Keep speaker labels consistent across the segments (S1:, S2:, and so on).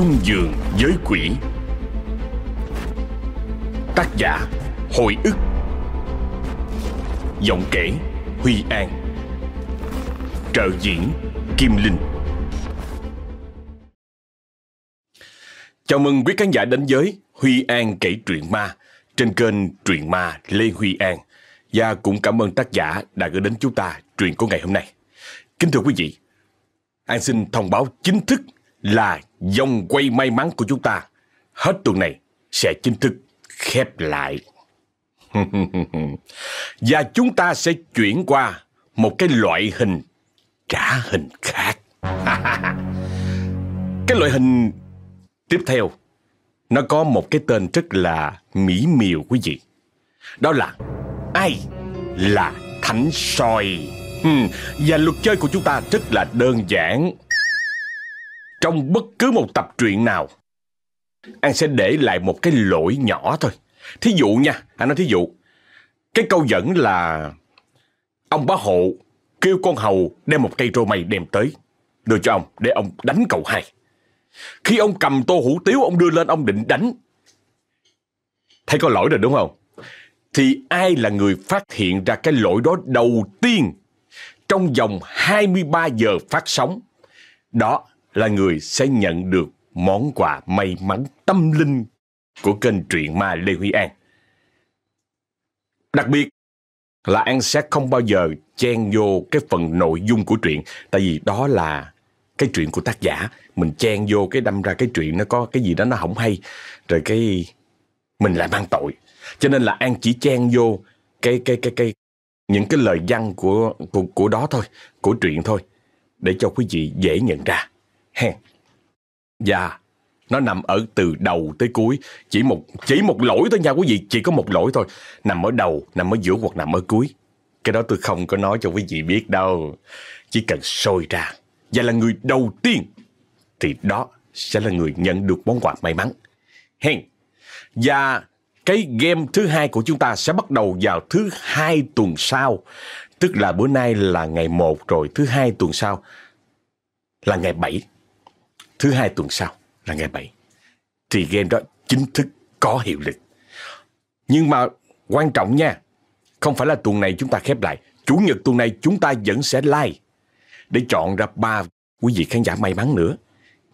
S1: chung giường với quỷ. Tác giả Hồi ức. Giọng kể Huy An. Trợ diễn Kim Linh. Chào mừng quý khán giả đến với Huy An kể truyện ma trên kênh Truyện Ma Lê Huy An. Và cũng cảm ơn tác giả đã gửi đến chúng ta truyện của ngày hôm nay. Kính thưa quý vị, An xin thông báo chính thức là dòng quay may mắn của chúng ta hết tuần này sẽ chính thức khép lại. Và chúng ta sẽ chuyển qua một cái loại hình trả hình khác. cái loại hình tiếp theo, nó có một cái tên rất là mỹ miều quý vị. Đó là ai là thánh soi. Hmm, và luật chơi của chúng ta rất là đơn giản. Trong bất cứ một tập truyện nào, An sẽ để lại một cái lỗi nhỏ thôi. Thí dụ nha, anh nói thí dụ. Cái câu dẫn là Ông bá hộ kêu con hầu đem một cây rô mây đem tới. Đưa cho ông để ông đánh cậu hai. Khi ông cầm tô hủ tiếu ông đưa lên ông định đánh. Thấy có lỗi rồi đúng không? Thì ai là người phát hiện ra cái lỗi đó đầu tiên trong vòng 23 giờ phát sóng? Đó là người sẽ nhận được món quà may mắn tâm linh của kênh truyện ma Lê Huy An. Đặc biệt là An sẽ không bao giờ chen vô cái phần nội dung của truyện, tại vì đó là cái chuyện của tác giả. Mình chen vô cái đâm ra cái chuyện nó có cái gì đó nó không hay, rồi cái mình lại mang tội. Cho nên là an chỉ chen vô cái cái cái cái, những cái lời văn của của của đó thôi, của truyện thôi, để cho quý vị dễ nhận ra hen và dạ, nó nằm ở từ đầu tới cuối chỉ một chỉ một lỗi thôi nha quý vị chỉ có một lỗi thôi nằm ở đầu nằm ở giữa hoặc nằm ở cuối cái đó tôi không có nói cho quý vị biết đâu chỉ cần sôi ra và là người đầu tiên thì đó sẽ là người nhận được món quà may mắn. Hen. Và cái game thứ hai của chúng ta sẽ bắt đầu vào thứ hai tuần sau. Tức là bữa nay là ngày 1 rồi, thứ hai tuần sau là ngày 7. Thứ hai tuần sau là ngày 7. Thì game đó chính thức có hiệu lực. Nhưng mà quan trọng nha, không phải là tuần này chúng ta khép lại. Chủ nhật tuần này chúng ta vẫn sẽ live để chọn ra ba quý vị khán giả may mắn nữa.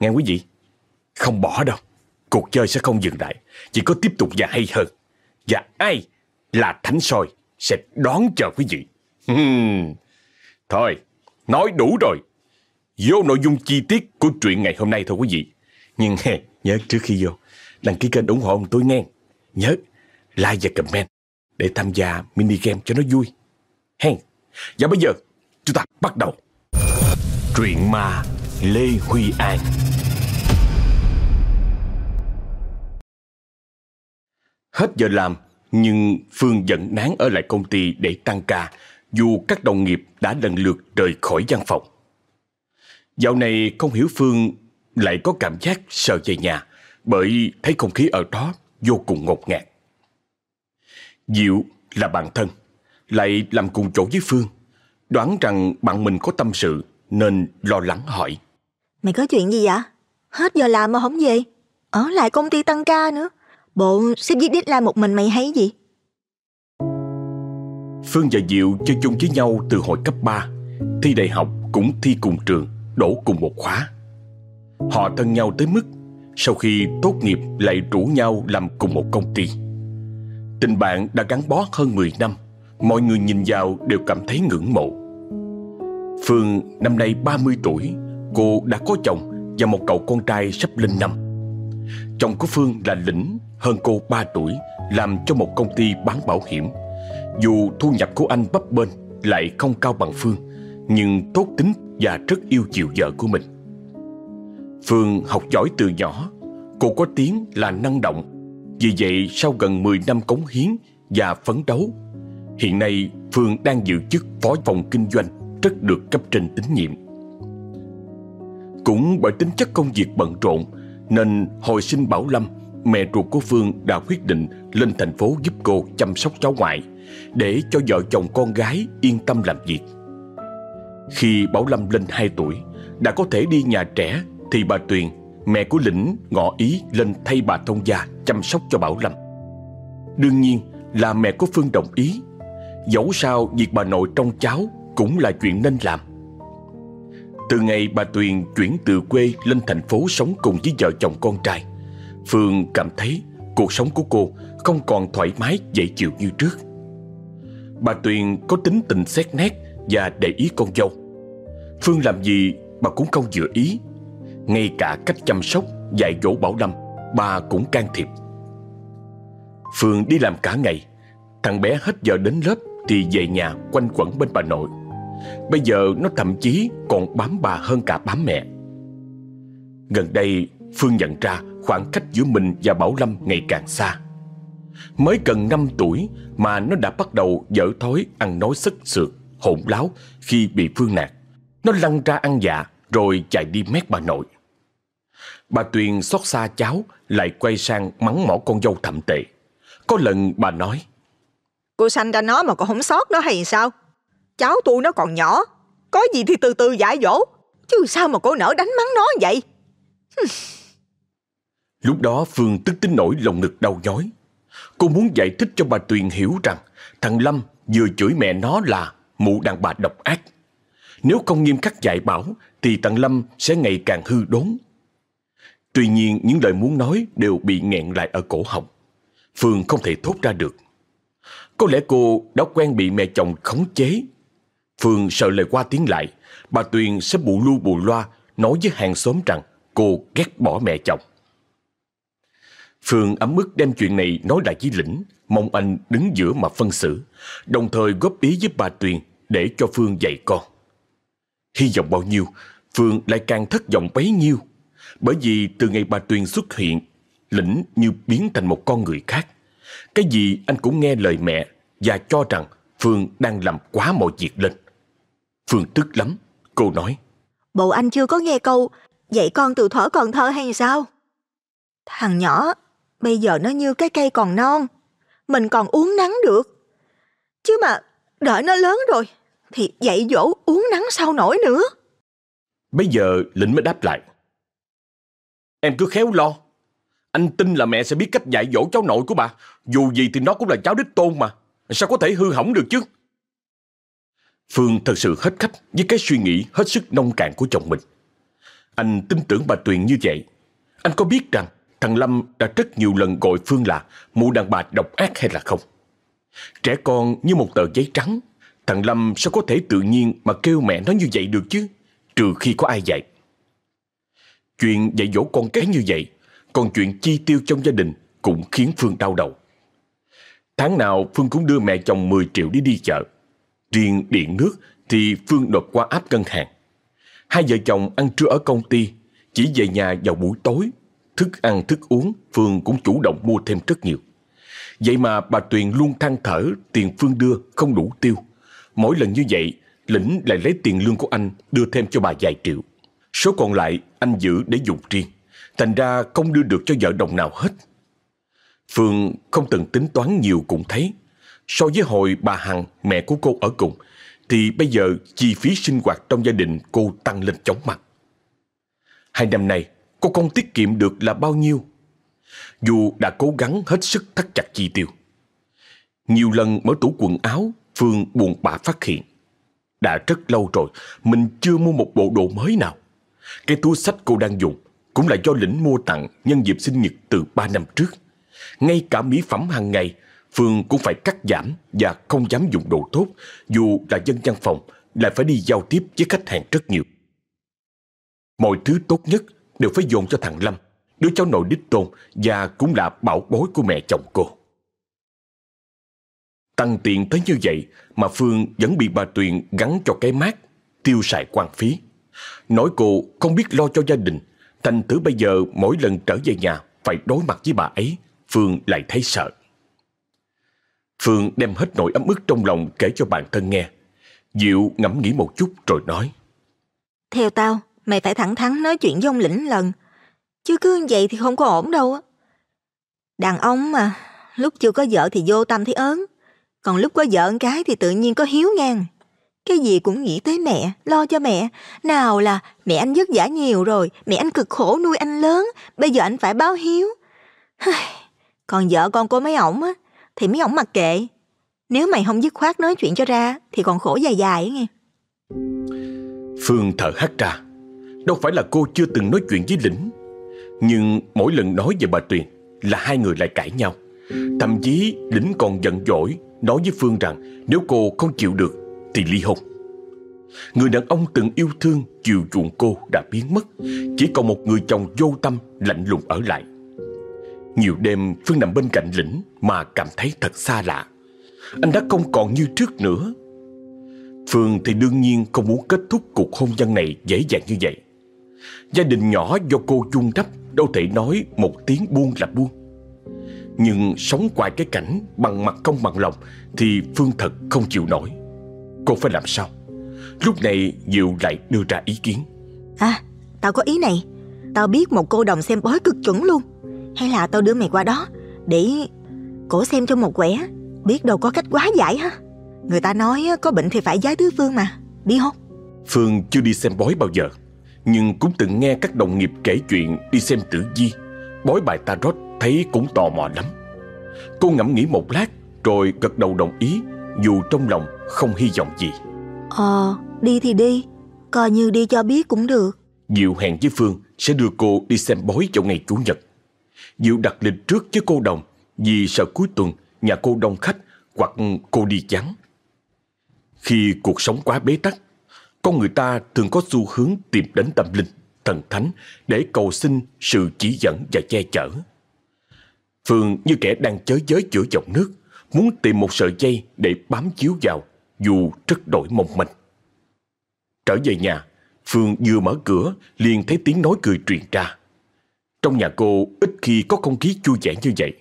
S1: Nghe quý vị, không bỏ đâu. Cuộc chơi sẽ không dừng lại, chỉ có tiếp tục và hay hơn. Và ai là thánh soi sẽ đón chờ quý vị. Thôi, nói đủ rồi. Vô nội dung chi tiết của truyện ngày hôm nay thôi quý vị. Nhưng nhớ trước khi vô, đăng ký kênh ủng hộ ông tôi nghe. Nhớ like và comment để tham gia mini game cho nó vui. Hen. Và bây giờ chúng ta bắt đầu. Truyện ma Lê Huy An Hết giờ làm, nhưng Phương vẫn nán ở lại công ty để tăng ca, dù các đồng nghiệp đã lần lượt rời khỏi văn phòng. Dạo này không hiểu Phương lại có cảm giác sợ về nhà, bởi thấy không khí ở đó vô cùng ngột ngạt. Diệu là bạn thân, lại làm cùng chỗ với Phương, đoán rằng bạn mình có tâm sự nên lo lắng hỏi.
S2: Mày có chuyện gì vậy? Hết giờ làm mà không về. Ở lại công ty tăng ca nữa. Bộ sếp viết deadline một mình mày hay gì?
S1: Phương và Diệu chơi chung với nhau từ hồi cấp 3. Thi đại học cũng thi cùng trường, đổ cùng một khóa. Họ thân nhau tới mức sau khi tốt nghiệp lại rủ nhau làm cùng một công ty. Tình bạn đã gắn bó hơn 10 năm, mọi người nhìn vào đều cảm thấy ngưỡng mộ. Phương năm nay 30 tuổi, cô đã có chồng và một cậu con trai sắp lên năm. Chồng của Phương là Lĩnh, hơn cô 3 tuổi, làm cho một công ty bán bảo hiểm. Dù thu nhập của anh bấp bênh lại không cao bằng Phương, nhưng tốt tính và rất yêu chiều vợ của mình. Phương học giỏi từ nhỏ, cô có tiếng là năng động. Vì vậy sau gần 10 năm cống hiến và phấn đấu, hiện nay Phương đang giữ chức phó phòng kinh doanh rất được cấp trên tín nhiệm. Cũng bởi tính chất công việc bận rộn nên hồi sinh Bảo Lâm, mẹ ruột của Phương đã quyết định lên thành phố giúp cô chăm sóc cháu ngoại để cho vợ chồng con gái yên tâm làm việc. Khi Bảo Lâm lên 2 tuổi, đã có thể đi nhà trẻ thì bà Tuyền, Mẹ của Lĩnh ngỏ ý lên thay bà thông gia chăm sóc cho Bảo Lâm. Đương nhiên là mẹ của Phương đồng ý. Dẫu sao việc bà nội trong cháu cũng là chuyện nên làm. Từ ngày bà Tuyền chuyển từ quê lên thành phố sống cùng với vợ chồng con trai Phương cảm thấy cuộc sống của cô không còn thoải mái dễ chịu như trước. Bà Tuyền có tính tình xét nét và để ý con dâu. Phương làm gì bà cũng không vừa ý. Ngay cả cách chăm sóc, dạy dỗ Bảo Lâm Bà cũng can thiệp. Phương đi làm cả ngày. Thằng bé hết giờ đến lớp Thì về nhà quanh quẩn bên bà nội. Bây giờ nó thậm chí còn bám bà hơn cả bám mẹ. Gần đây Phương nhận ra khoảng cách giữa mình và Bảo Lâm ngày càng xa. Mới gần 5 tuổi mà nó đã bắt đầu dở thói ăn nói sức sượt, hỗn láo khi bị Phương nạt. Nó lăn ra ăn dạ rồi chạy đi mét bà nội. Bà Tuyền xót xa cháu lại quay sang mắng mỏ con dâu thậm tệ. Có lần bà nói
S2: Cô sanh ra nó mà còn không sót nó hay sao? Cháu tôi nó còn nhỏ Có gì thì từ từ dạy dỗ Chứ sao mà cô nỡ đánh mắng nó vậy?
S1: Lúc đó Phương tức tính nổi lòng ngực đau nhói. Cô muốn giải thích cho bà Tuyền hiểu rằng thằng Lâm vừa chửi mẹ nó là mụ đàn bà độc ác. Nếu không nghiêm khắc dạy bảo thì thằng Lâm sẽ ngày càng hư đốn. Tuy nhiên những lời muốn nói đều bị nghẹn lại ở cổ họng. Phương không thể thốt ra được. Có lẽ cô đã quen bị mẹ chồng khống chế. Phương sợ lời qua tiếng lại, bà Tuyền sẽ bù lu bù loa nói với hàng xóm rằng cô ghét bỏ mẹ chồng. Phương ấm ức đem chuyện này nói lại với Lĩnh, mong anh đứng giữa mà phân xử, đồng thời góp ý với bà Tuyền để cho Phương dạy con. Hy vọng bao nhiêu, Phương lại càng thất vọng bấy nhiêu, bởi vì từ ngày bà Tuyền xuất hiện, Lĩnh như biến thành một con người khác. Cái gì anh cũng nghe lời mẹ và cho rằng Phương đang làm quá mọi việc lên. Phương tức lắm, cô nói.
S2: Bộ anh chưa có nghe câu dạy con từ thuở còn thơ hay sao? Thằng nhỏ Bây giờ nó như cái cây còn non, mình còn uống nắng được. Chứ mà đợi nó lớn rồi, thì dạy dỗ uống nắng sao nổi nữa.
S1: Bây giờ Lĩnh mới đáp lại. Em cứ khéo lo. Anh tin là mẹ sẽ biết cách dạy dỗ cháu nội của bà. Dù gì thì nó cũng là cháu đích tôn mà. Sao có thể hư hỏng được chứ? Phương thật sự hết khách với cái suy nghĩ hết sức nông cạn của chồng mình. Anh tin tưởng bà Tuyền như vậy. Anh có biết rằng thằng Lâm đã rất nhiều lần gọi Phương là mụ đàn bà độc ác hay là không. Trẻ con như một tờ giấy trắng, thằng Lâm sao có thể tự nhiên mà kêu mẹ nó như vậy được chứ, trừ khi có ai dạy. Chuyện dạy dỗ con cái như vậy, còn chuyện chi tiêu trong gia đình cũng khiến Phương đau đầu. Tháng nào Phương cũng đưa mẹ chồng 10 triệu đi đi chợ. Riêng điện nước thì Phương nộp qua áp ngân hàng. Hai vợ chồng ăn trưa ở công ty, chỉ về nhà vào buổi tối Thức ăn thức uống Phương cũng chủ động mua thêm rất nhiều Vậy mà bà Tuyền luôn than thở Tiền Phương đưa không đủ tiêu. Mỗi lần như vậy Lĩnh lại lấy tiền lương của anh đưa thêm cho bà vài triệu. Số còn lại anh giữ để dùng riêng. Thành ra không đưa được cho vợ đồng nào hết. Phương không từng tính toán nhiều cũng thấy. So với hồi bà Hằng, mẹ của cô ở cùng Thì bây giờ chi phí sinh hoạt trong gia đình cô tăng lên chóng mặt. Hai năm nay cô không tiết kiệm được là bao nhiêu. Dù đã cố gắng hết sức thắt chặt chi tiêu. Nhiều lần mở tủ quần áo, Phương buồn bã phát hiện. Đã rất lâu rồi, mình chưa mua một bộ đồ mới nào. Cái túi sách cô đang dùng cũng là do lĩnh mua tặng nhân dịp sinh nhật từ 3 năm trước. Ngay cả mỹ phẩm hàng ngày, Phương cũng phải cắt giảm và không dám dùng đồ tốt, dù là dân văn phòng, lại phải đi giao tiếp với khách hàng rất nhiều. Mọi thứ tốt nhất đều phải dồn cho thằng Lâm, đứa cháu nội đích tôn và cũng là bảo bối của mẹ chồng cô. Tăng tiền tới như vậy mà Phương vẫn bị bà Tuyền gắn cho cái mát, tiêu xài quan phí. Nói cô không biết lo cho gia đình, thành thử bây giờ mỗi lần trở về nhà phải đối mặt với bà ấy, Phương lại thấy sợ. Phương đem hết nỗi ấm ức trong lòng kể cho bản thân nghe. Diệu ngẫm nghĩ một chút rồi nói.
S2: Theo tao, Mày phải thẳng thắn nói chuyện với ông lĩnh lần. Chứ cứ vậy thì không có ổn đâu á. Đàn ông mà, lúc chưa có vợ thì vô tâm thấy ớn. Còn lúc có vợ cái thì tự nhiên có hiếu ngang. Cái gì cũng nghĩ tới mẹ, lo cho mẹ. Nào là mẹ anh vất vả nhiều rồi, mẹ anh cực khổ nuôi anh lớn, bây giờ anh phải báo hiếu. Còn vợ con cô mấy ổng á, thì mấy ổng mặc kệ. Nếu mày không dứt khoát nói chuyện cho ra, thì còn khổ dài dài ấy nghe.
S1: Phương thở hắt ra. Đâu phải là cô chưa từng nói chuyện với Lĩnh. Nhưng mỗi lần nói về bà Tuyền là hai người lại cãi nhau. Thậm chí Lĩnh còn giận dỗi nói với Phương rằng nếu cô không chịu được thì ly hôn. Người đàn ông từng yêu thương, chiều chuộng cô đã biến mất. Chỉ còn một người chồng vô tâm, lạnh lùng ở lại. Nhiều đêm Phương nằm bên cạnh Lĩnh mà cảm thấy thật xa lạ. Anh đã không còn như trước nữa. Phương thì đương nhiên không muốn kết thúc cuộc hôn nhân này dễ dàng như vậy. Gia đình nhỏ do cô chung đắp đâu thể nói một tiếng buông là buông. Nhưng sống qua cái cảnh bằng mặt không bằng lòng thì Phương thật không chịu nổi. Cô phải làm sao? Lúc này Diệu lại đưa ra ý kiến.
S2: À, tao có ý này. Tao biết một cô đồng xem bói cực chuẩn luôn. Hay là tao đưa mày qua đó để cổ xem cho một quẻ. Biết đâu có cách quá giải ha. Người ta nói có bệnh thì phải giái tứ phương mà. Đi không?
S1: Phương chưa đi xem bói bao giờ. Nhưng cũng từng nghe các đồng nghiệp kể chuyện đi xem tử di. Bói bài tarot thấy cũng tò mò lắm. Cô ngẫm nghĩ một lát rồi gật đầu đồng ý dù trong lòng không hy vọng gì.
S2: Ờ, đi thì đi, coi như đi cho biết cũng được.
S1: Diệu hẹn với Phương sẽ đưa cô đi xem bói vào ngày Chủ nhật. Diệu đặt lịch trước với cô đồng vì sợ cuối tuần nhà cô đông khách hoặc cô đi chán. Khi cuộc sống quá bế tắc, con người ta thường có xu hướng tìm đến tâm linh, thần thánh để cầu xin sự chỉ dẫn và che chở. Phương như kẻ đang chới giới giữa dòng nước, muốn tìm một sợi dây để bám chiếu vào, dù rất đổi mong mình. Trở về nhà, Phương vừa mở cửa liền thấy tiếng nói cười truyền ra. Trong nhà cô ít khi có không khí vui vẻ như vậy.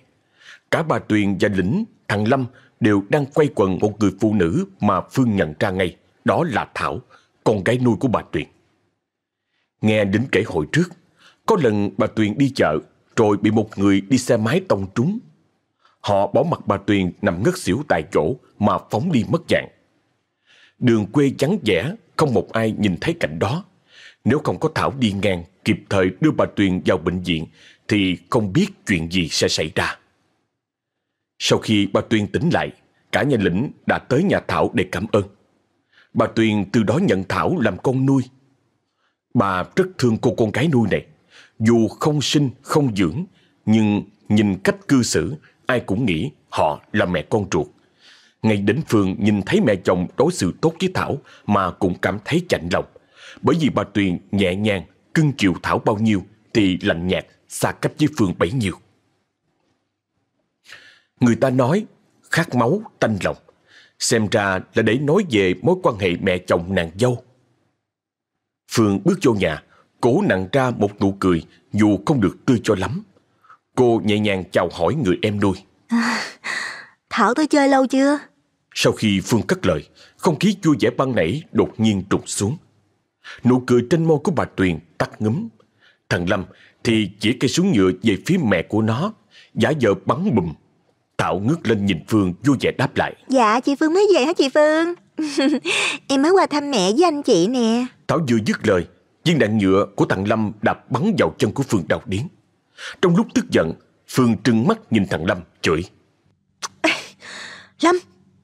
S1: Cả bà Tuyền và Lĩnh, thằng Lâm đều đang quay quần một người phụ nữ mà Phương nhận ra ngay. Đó là Thảo, con gái nuôi của bà Tuyền. Nghe đến kể hồi trước, có lần bà Tuyền đi chợ rồi bị một người đi xe máy tông trúng. Họ bỏ mặt bà Tuyền nằm ngất xỉu tại chỗ mà phóng đi mất dạng. Đường quê vắng vẻ, không một ai nhìn thấy cảnh đó. Nếu không có Thảo đi ngang kịp thời đưa bà Tuyền vào bệnh viện thì không biết chuyện gì sẽ xảy ra. Sau khi bà Tuyền tỉnh lại, cả nhà lĩnh đã tới nhà Thảo để cảm ơn. Bà Tuyền từ đó nhận Thảo làm con nuôi. Bà rất thương cô con gái nuôi này. Dù không sinh, không dưỡng, nhưng nhìn cách cư xử, ai cũng nghĩ họ là mẹ con ruột. Ngay đến Phương nhìn thấy mẹ chồng đối xử tốt với Thảo mà cũng cảm thấy chạnh lòng. Bởi vì bà Tuyền nhẹ nhàng, cưng chiều Thảo bao nhiêu thì lạnh nhạt, xa cách với Phương bấy nhiêu. Người ta nói khát máu tanh lòng, xem ra là để nói về mối quan hệ mẹ chồng nàng dâu. Phương bước vô nhà, cố nặng ra một nụ cười dù không được tươi cho lắm. Cô nhẹ nhàng chào hỏi người em nuôi.
S2: À, Thảo tới chơi lâu chưa?
S1: Sau khi Phương cất lời, không khí vui vẻ ban nãy đột nhiên trục xuống. Nụ cười trên môi của bà Tuyền tắt ngấm. Thằng Lâm thì chỉ cây súng nhựa về phía mẹ của nó, giả vờ bắn bùm. Thảo ngước lên nhìn Phương vui vẻ đáp lại.
S2: Dạ, chị Phương mới về hả chị Phương? em mới qua thăm mẹ với anh chị nè.
S1: Thảo vừa dứt lời, viên đạn nhựa của thằng Lâm đạp bắn vào chân của Phương đau điến. Trong lúc tức giận, Phương trừng mắt nhìn thằng Lâm, chửi.
S2: Lâm,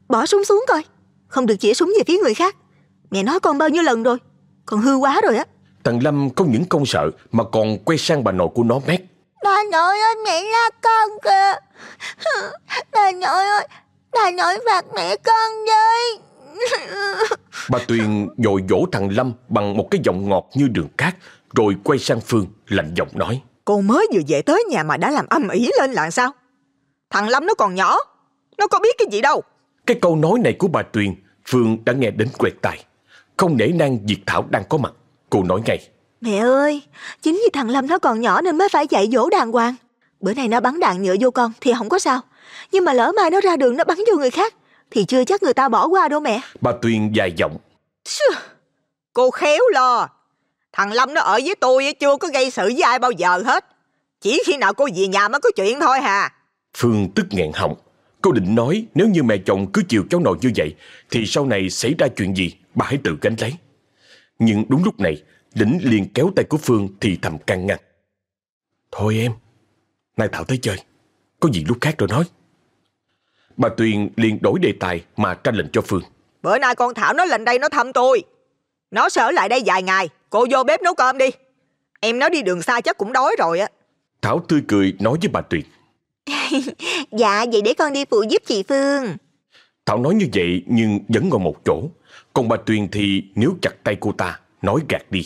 S2: bỏ súng xuống coi. Không được chỉ súng về phía người khác. Mẹ nói con bao nhiêu lần rồi. Còn hư quá rồi á.
S1: Thằng Lâm không những không sợ mà còn quay sang bà nội của nó mét.
S2: Bà nội ơi, mẹ la con kìa. Bà nội ơi, bà nội phạt mẹ con với.
S1: Bà Tuyền dội dỗ thằng Lâm bằng một cái giọng ngọt như đường cát, rồi quay sang Phương, lạnh giọng nói.
S2: Cô mới vừa về tới nhà mà đã làm âm ỉ lên là sao? Thằng Lâm nó còn nhỏ, nó có biết cái gì đâu.
S1: Cái câu nói này của bà Tuyền, Phương đã nghe đến quẹt tai. Không nể nang Diệt Thảo đang có mặt, cô nói ngay.
S2: Mẹ ơi, chính vì thằng Lâm nó còn nhỏ nên mới phải dạy dỗ đàng hoàng. Bữa nay nó bắn đạn nhựa vô con thì không có sao. Nhưng mà lỡ mai nó ra đường nó bắn vô người khác thì chưa chắc người ta bỏ qua đâu mẹ.
S1: Bà Tuyền dài giọng.
S2: Cô khéo lo. Thằng Lâm nó ở với tôi chưa có gây sự với ai bao giờ hết. Chỉ khi nào cô về nhà mới có chuyện thôi hà.
S1: Phương tức nghẹn họng. Cô định nói nếu như mẹ chồng cứ chiều cháu nội như vậy thì sau này xảy ra chuyện gì bà hãy tự gánh lấy. Nhưng đúng lúc này, Lĩnh liền kéo tay của Phương thì thầm can ngăn. Thôi em, nay Thảo tới chơi, có gì lúc khác rồi nói. Bà Tuyền liền đổi đề tài mà ra lệnh cho Phương.
S2: Bữa nay con Thảo nó lên đây nó thăm tôi. Nó sẽ ở lại đây vài ngày, cô vô bếp nấu cơm đi. Em nó đi đường xa chắc cũng đói rồi á.
S1: Thảo tươi cười nói với bà Tuyền.
S2: dạ, vậy để con đi phụ giúp chị Phương.
S1: Thảo nói như vậy nhưng vẫn ngồi một chỗ. Còn bà Tuyền thì nếu chặt tay cô ta, nói gạt đi.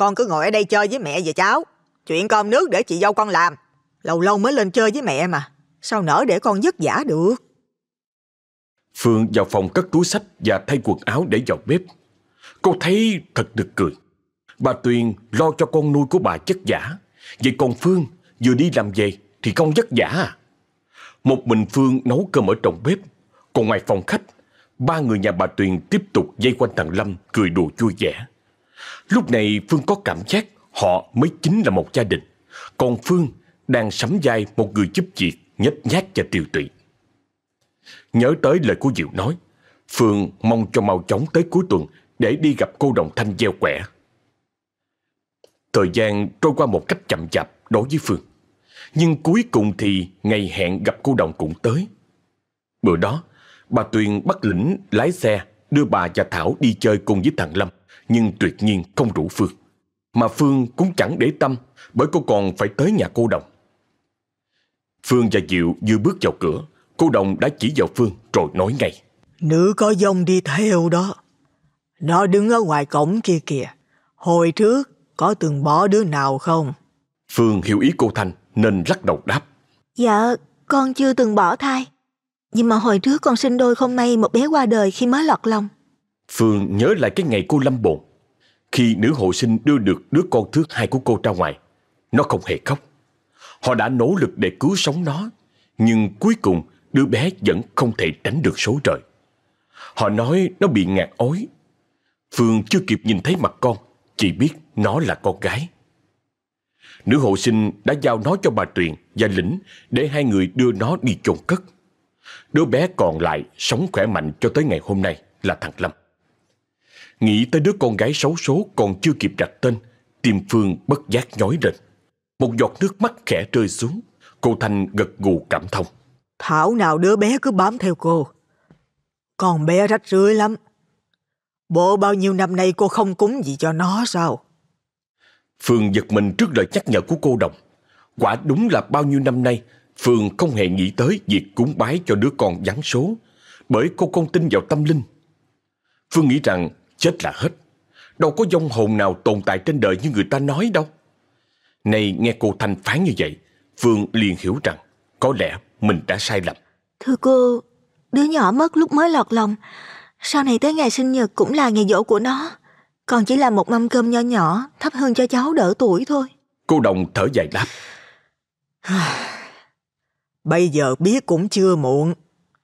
S2: Con cứ ngồi ở đây chơi với mẹ và cháu. Chuyện cơm nước để chị dâu con làm. Lâu lâu mới lên chơi với mẹ mà. Sao nỡ để con vất vả được?
S1: Phương vào phòng cất túi sách và thay quần áo để vào bếp. Cô thấy thật được cười. Bà Tuyền lo cho con nuôi của bà chất giả. Vậy còn Phương vừa đi làm về thì không vất vả à? Một mình Phương nấu cơm ở trong bếp. Còn ngoài phòng khách, ba người nhà bà Tuyền tiếp tục dây quanh thằng Lâm cười đùa vui vẻ. Lúc này Phương có cảm giác họ mới chính là một gia đình. Còn Phương đang sắm vai một người giúp việc nhấp nhác và tiều tụy. Nhớ tới lời của Diệu nói, Phương mong cho mau chóng tới cuối tuần để đi gặp cô đồng thanh gieo quẻ. Thời gian trôi qua một cách chậm chạp đối với Phương. Nhưng cuối cùng thì ngày hẹn gặp cô đồng cũng tới. Bữa đó, bà Tuyền bắt lĩnh lái xe đưa bà và Thảo đi chơi cùng với thằng Lâm, nhưng tuyệt nhiên không rủ Phương. Mà Phương cũng chẳng để tâm bởi cô còn phải tới nhà cô đồng. Phương và Diệu vừa bước vào cửa, cô đồng đã chỉ vào Phương rồi nói ngay.
S3: Nữ có dông đi theo đó. Nó đứng ở ngoài cổng kia kìa. Hồi trước có từng bỏ đứa nào không?
S1: Phương hiểu ý cô Thanh nên lắc đầu đáp.
S2: Dạ, con chưa từng bỏ thai. Nhưng mà hồi trước con sinh đôi không may một bé qua đời khi mới lọt lòng.
S1: Phương nhớ lại cái ngày cô lâm bồn. Khi nữ hộ sinh đưa được đứa con thứ hai của cô ra ngoài, nó không hề khóc. Họ đã nỗ lực để cứu sống nó, nhưng cuối cùng đứa bé vẫn không thể tránh được số trời. Họ nói nó bị ngạt ối. Phương chưa kịp nhìn thấy mặt con, chỉ biết nó là con gái. Nữ hộ sinh đã giao nó cho bà Tuyền và Lĩnh để hai người đưa nó đi chôn cất. Đứa bé còn lại sống khỏe mạnh cho tới ngày hôm nay là thằng Lâm. Nghĩ tới đứa con gái xấu số còn chưa kịp đặt tên, tim Phương bất giác nhói lên. Một giọt nước mắt khẽ rơi xuống, cô Thanh gật gù cảm thông.
S3: Thảo nào đứa bé cứ bám theo cô. Con bé rách rưới lắm. Bộ bao nhiêu năm nay cô không cúng gì cho nó sao?
S1: Phương giật mình trước lời nhắc nhở của cô đồng. Quả đúng là bao nhiêu năm nay Phương không hề nghĩ tới việc cúng bái cho đứa con vắng số bởi cô không tin vào tâm linh. Phương nghĩ rằng chết là hết. Đâu có dông hồn nào tồn tại trên đời như người ta nói đâu. Này nghe cô Thanh phán như vậy, Phương liền hiểu rằng có lẽ mình đã sai lầm.
S2: Thưa cô, đứa nhỏ mất lúc mới lọt lòng. Sau này tới ngày sinh nhật cũng là ngày dỗ của nó. Còn chỉ là một mâm cơm nho nhỏ, thắp hương cho cháu đỡ tuổi thôi.
S1: Cô đồng thở dài đáp.
S3: Bây giờ biết cũng chưa muộn.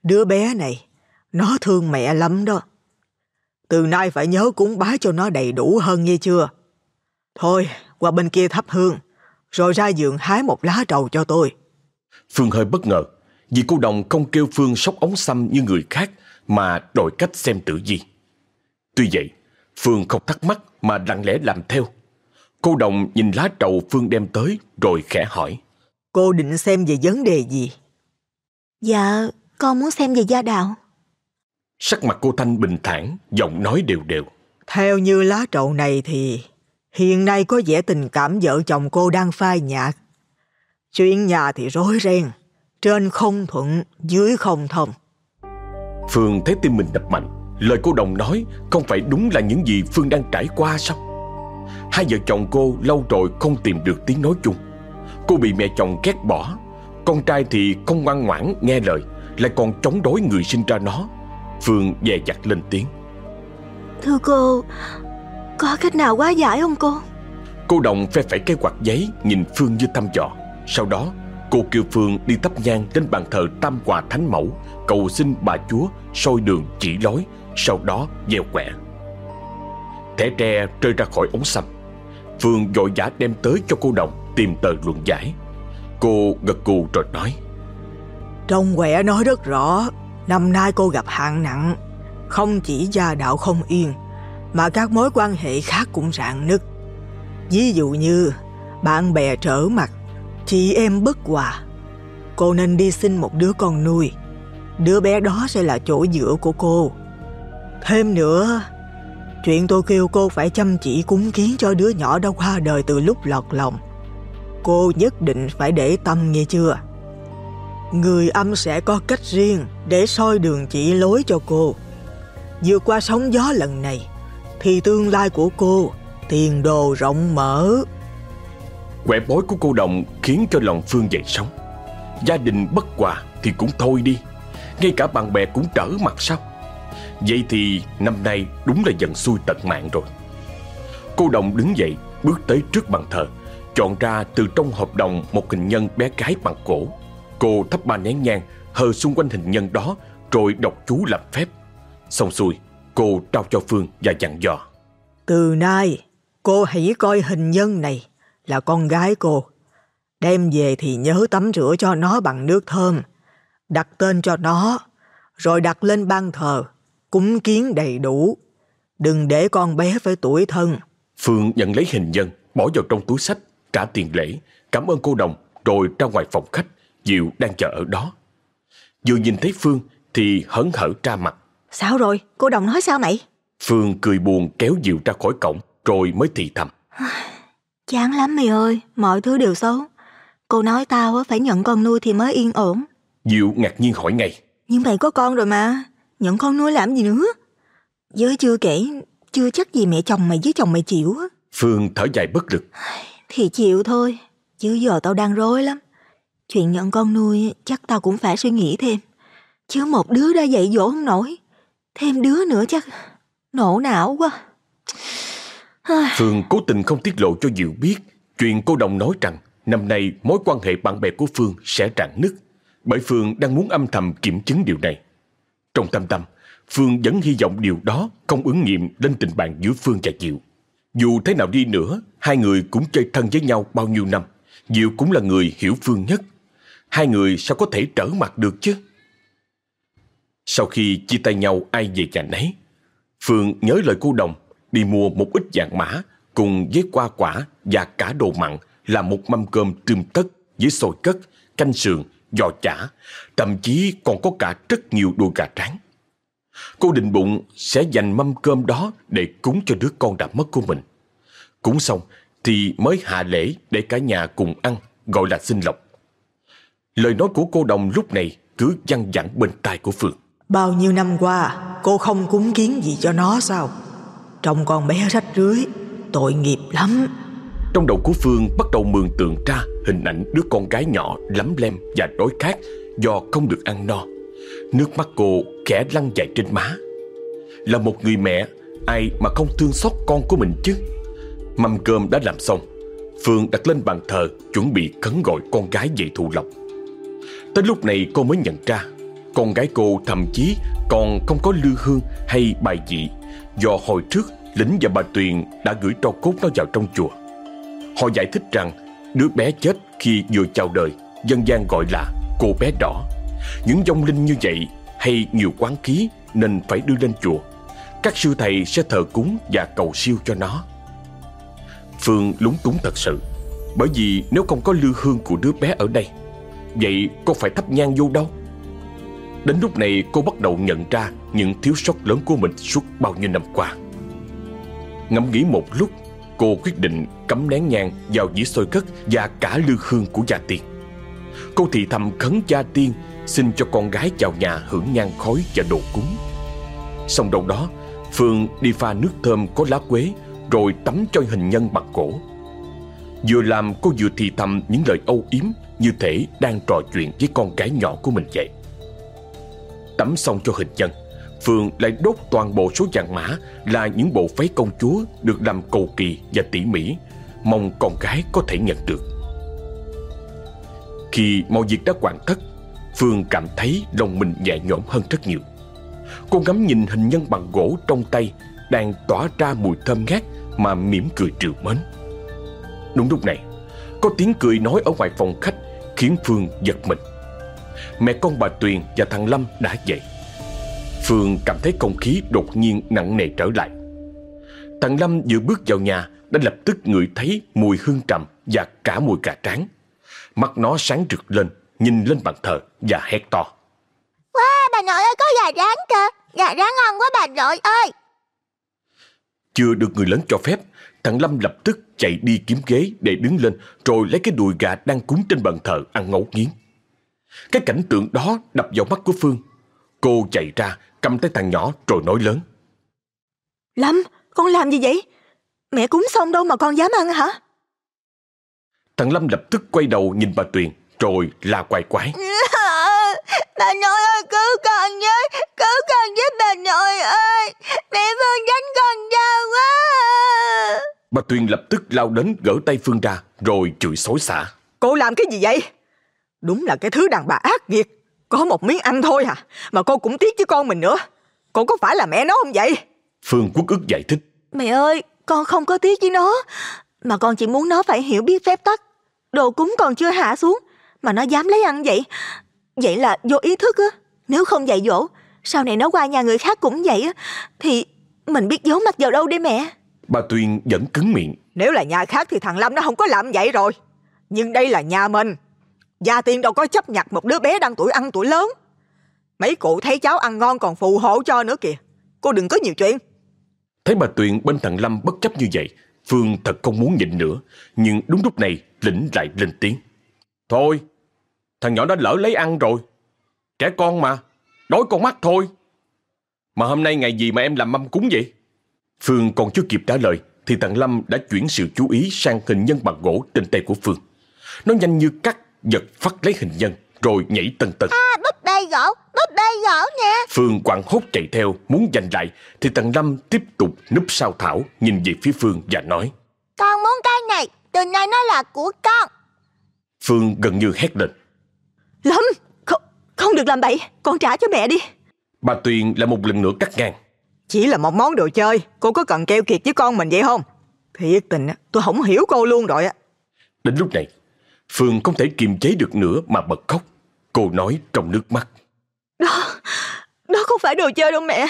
S3: Đứa bé này, nó thương mẹ lắm đó. Từ nay phải nhớ cúng bái cho nó đầy đủ hơn nghe chưa? Thôi, qua bên kia thắp hương, rồi ra giường hái một lá trầu cho tôi.
S1: Phương hơi bất ngờ, vì cô đồng không kêu Phương sóc ống xăm như người khác mà đổi cách xem tử vi. Tuy vậy, Phương không thắc mắc mà lặng lẽ làm theo. Cô đồng nhìn lá trầu Phương đem tới rồi khẽ hỏi.
S3: Cô định xem về vấn đề gì?
S2: Dạ, con muốn xem về gia đạo.
S1: Sắc mặt cô Thanh bình thản, giọng nói đều đều.
S3: Theo như lá trầu này thì hiện nay có vẻ tình cảm vợ chồng cô đang phai nhạt. Chuyện nhà thì rối ren, trên không thuận, dưới không thông.
S1: Phương thấy tim mình đập mạnh. Lời cô đồng nói không phải đúng là những gì Phương đang trải qua sao? Hai vợ chồng cô lâu rồi không tìm được tiếng nói chung. Cô bị mẹ chồng ghét bỏ. Con trai thì không ngoan ngoãn nghe lời, lại còn chống đối người sinh ra nó. Phương dè dặt lên tiếng.
S2: Thưa cô, có cách nào quá giải không cô?
S1: Cô đồng phe phẩy cây quạt giấy nhìn Phương như thăm dò. Sau đó, cô kêu Phương đi thắp nhang lên bàn thờ Tam Hòa Thánh Mẫu, cầu xin bà Chúa soi đường chỉ lối, sau đó gieo quẻ. Thẻ tre rơi ra khỏi ống xăm. Phương vội vã đem tới cho cô đồng tìm tờ luận giải. Cô gật gù rồi nói.
S3: Trong quẻ nói rất rõ, năm nay cô gặp hạn nặng, không chỉ gia đạo không yên, mà các mối quan hệ khác cũng rạn nứt. Ví dụ như bạn bè trở mặt, chị em bất hòa. Cô nên đi xin một đứa con nuôi. Đứa bé đó sẽ là chỗ dựa của cô. Thêm nữa, chuyện tôi kêu cô phải chăm chỉ cúng kiến cho đứa nhỏ đã qua đời từ lúc lọt lòng. Cô nhất định phải để tâm nghe chưa? Người âm sẽ có cách riêng để soi đường chỉ lối cho cô. Vượt qua sóng gió lần này, thì tương lai của cô tiền đồ rộng mở.
S1: Quẻ bói của cô Đồng khiến cho lòng Phương dậy sóng. Gia đình bất hòa thì cũng thôi đi. Ngay cả bạn bè cũng trở mặt sao? Vậy thì năm nay đúng là dần xuôi tận mạng rồi. Cô Đồng đứng dậy, bước tới trước bàn thờ, chọn ra từ trong hợp đồng một hình nhân bé gái bằng cổ. Cô thắp ba nén nhang, hờ xung quanh hình nhân đó, rồi đọc chú làm phép. Xong xuôi, cô trao cho Phương và dặn dò.
S3: Từ nay, cô hãy coi hình nhân này là con gái cô. Đem về thì nhớ tắm rửa cho nó bằng nước thơm, đặt tên cho nó, rồi đặt lên ban thờ, cúng kiến đầy đủ. Đừng để con bé phải tuổi thân.
S1: Phương nhận lấy hình nhân, bỏ vào trong túi sách, trả tiền lễ, cảm ơn cô Đồng, rồi ra ngoài phòng khách, Diệu đang chờ ở đó. Vừa nhìn thấy Phương thì hớn hở ra mặt.
S2: Sao rồi? Cô Đồng nói sao mày?
S1: Phương cười buồn kéo Diệu ra khỏi cổng, rồi mới thì thầm.
S2: Chán lắm mày ơi, mọi thứ đều xấu. Cô nói tao phải nhận con nuôi thì mới yên ổn.
S1: Diệu ngạc nhiên hỏi ngay.
S2: Nhưng mày có con rồi mà, nhận con nuôi làm gì nữa? Với chưa kể, chưa chắc gì mẹ chồng mày với chồng mày chịu.
S1: Phương thở dài bất lực.
S2: Thì chịu thôi, chứ giờ tao đang rối lắm. Chuyện nhận con nuôi chắc tao cũng phải suy nghĩ thêm. Chứ một đứa đã dạy dỗ không nổi. Thêm đứa nữa chắc nổ não quá.
S1: Phương cố tình không tiết lộ cho Diệu biết chuyện cô Đồng nói rằng năm nay mối quan hệ bạn bè của Phương sẽ rạn nứt bởi Phương đang muốn âm thầm kiểm chứng điều này. Trong tâm tâm, Phương vẫn hy vọng điều đó không ứng nghiệm lên tình bạn giữa Phương và Diệu. Dù thế nào đi nữa, hai người cũng chơi thân với nhau bao nhiêu năm. Diệu cũng là người hiểu Phương nhất. Hai người sao có thể trở mặt được chứ? Sau khi chia tay nhau ai về nhà nấy, Phương nhớ lời cô Đồng đi mua một ít vàng mã cùng với qua quả và cả đồ mặn là một mâm cơm trưng tất với xôi cất, canh sườn, giò chả, thậm chí còn có cả rất nhiều đùi gà tráng. Cô định bụng sẽ dành mâm cơm đó để cúng cho đứa con đã mất của mình. Cúng xong thì mới hạ lễ để cả nhà cùng ăn, gọi là xin lộc. Lời nói của cô đồng lúc này cứ văng vẳng bên tai của Phương.
S3: Bao nhiêu năm qua, cô không cúng kiến gì cho nó sao? Trong con bé rách rưới, tội nghiệp lắm.
S1: Trong đầu của Phương bắt đầu mường tượng ra hình ảnh đứa con gái nhỏ lắm lem và đói khát do không được ăn no. Nước mắt cô khẽ lăn dài trên má. Là một người mẹ, ai mà không thương xót con của mình chứ? Mâm cơm đã làm xong, Phương đặt lên bàn thờ chuẩn bị khấn gọi con gái về thù lộc. Tới lúc này cô mới nhận ra, con gái cô thậm chí còn không có lư hương hay bài dị do hồi trước Lĩnh và bà Tuyền đã gửi tro cốt nó vào trong chùa. Họ giải thích rằng đứa bé chết khi vừa chào đời, dân gian gọi là cô bé đỏ. Những dòng linh như vậy hay nhiều quán khí nên phải đưa lên chùa. Các sư thầy sẽ thờ cúng và cầu siêu cho nó. Phương lúng túng thật sự, bởi vì nếu không có lư hương của đứa bé ở đây, vậy cô phải thắp nhang vô đâu? Đến lúc này cô bắt đầu nhận ra những thiếu sót lớn của mình suốt bao nhiêu năm qua. Ngẫm nghĩ một lúc, cô quyết định cắm nén nhang vào dĩa sôi cất và cả lư hương của gia tiên. Cô thì thầm khấn gia tiên xin cho con gái vào nhà hưởng nhang khói và đồ cúng. Xong đầu đó, Phương đi pha nước thơm có lá quế rồi tắm cho hình nhân bằng cổ. Vừa làm cô vừa thì thầm những lời âu yếm như thể đang trò chuyện với con gái nhỏ của mình vậy. Tắm xong cho hình nhân, Phương lại đốt toàn bộ số vàng mã là những bộ váy công chúa được làm cầu kỳ và tỉ mỉ, mong con gái có thể nhận được. Khi mọi việc đã hoàn tất, Phương cảm thấy lòng mình nhẹ nhõm hơn rất nhiều. Cô ngắm nhìn hình nhân bằng gỗ trong tay đang tỏa ra mùi thơm ngát mà mỉm cười trìu mến. Đúng lúc này, có tiếng cười nói ở ngoài phòng khách khiến Phương giật mình. Mẹ con bà Tuyền và thằng Lâm đã dậy. Phương cảm thấy không khí đột nhiên nặng nề trở lại. Thằng Lâm vừa bước vào nhà đã lập tức ngửi thấy mùi hương trầm và cả mùi cà tráng. Mắt nó sáng rực lên, nhìn lên bàn thờ và hét to.
S2: Wow, bà nội ơi có gà rán kìa. Gà rán ngon quá bà nội ơi.
S1: Chưa được người lớn cho phép, thằng Lâm lập tức chạy đi kiếm ghế để đứng lên rồi lấy cái đùi gà đang cúng trên bàn thờ ăn ngấu nghiến. Cái cảnh tượng đó đập vào mắt của Phương. Cô chạy ra, cầm tay thằng nhỏ rồi nói lớn.
S2: Lâm, con làm gì vậy? Mẹ cúng xong đâu mà con dám ăn hả?
S1: Thằng Lâm lập tức quay đầu nhìn bà Tuyền rồi la quay quái.
S2: bà nội ơi cứu con với, cứu con với bà nội ơi. Mẹ Phương đánh con đau quá.
S1: Bà Tuyền lập tức lao đến gỡ tay Phương ra rồi chửi xối xả.
S3: Cô làm cái gì vậy? Đúng là cái thứ đàn bà ác nghiệt. Có một miếng ăn thôi à, mà cô cũng tiếc với con mình nữa. Cô có phải là mẹ nó không vậy?
S1: Phương quốc ức giải thích.
S2: Mẹ ơi, con không có tiếc với nó. Mà con chỉ muốn nó phải hiểu biết phép tắc. Đồ cúng còn chưa hạ xuống, mà nó dám lấy ăn vậy. Vậy là vô ý thức á. Nếu không dạy dỗ, sau này nó qua nhà người khác cũng vậy á. Thì mình biết giấu mặt vào đâu đây mẹ.
S1: Bà Tuyền vẫn cứng miệng.
S3: Nếu là nhà khác thì thằng Lâm nó không có làm vậy rồi. Nhưng đây là nhà mình. Gia tiên đâu có chấp nhặt một đứa bé đang tuổi ăn tuổi lớn. Mấy cụ thấy cháu ăn ngon còn phù hộ cho nữa kìa. Cô đừng có nhiều chuyện.
S1: Thấy bà Tuyền bên thằng Lâm bất chấp như vậy, Phương thật không muốn nhịn nữa. Nhưng đúng lúc này, Lĩnh lại lên tiếng. Thôi, thằng nhỏ đã lỡ lấy ăn rồi. Trẻ con mà, đói con mắt thôi. Mà hôm nay ngày gì mà em làm mâm cúng vậy? Phương còn chưa kịp trả lời, thì thằng Lâm đã chuyển sự chú ý sang hình nhân bằng gỗ trên tay của Phương. Nó nhanh như cắt, giật phát lấy hình nhân, rồi nhảy tần tần.
S2: À, búp bê gỗ, búp bê gỗ nè.
S1: Phương quảng hốt chạy theo, muốn giành lại, thì thằng Lâm tiếp tục núp sau thảo, nhìn về phía Phương và nói.
S2: Con muốn cái này, từ nay nó là của con.
S1: Phương gần như hét lên.
S2: Lâm, không, không được làm bậy, con trả cho mẹ đi.
S1: Bà Tuyền lại một lần nữa cắt ngang.
S3: Chỉ là một món đồ chơi, cô có cần keo kiệt với con mình vậy không? Thiệt tình, á, tôi không hiểu cô luôn rồi á.
S1: Đến lúc này, Phương không thể kiềm chế được nữa mà bật khóc. Cô nói trong nước mắt.
S2: Đó, đó không phải đồ chơi đâu mẹ.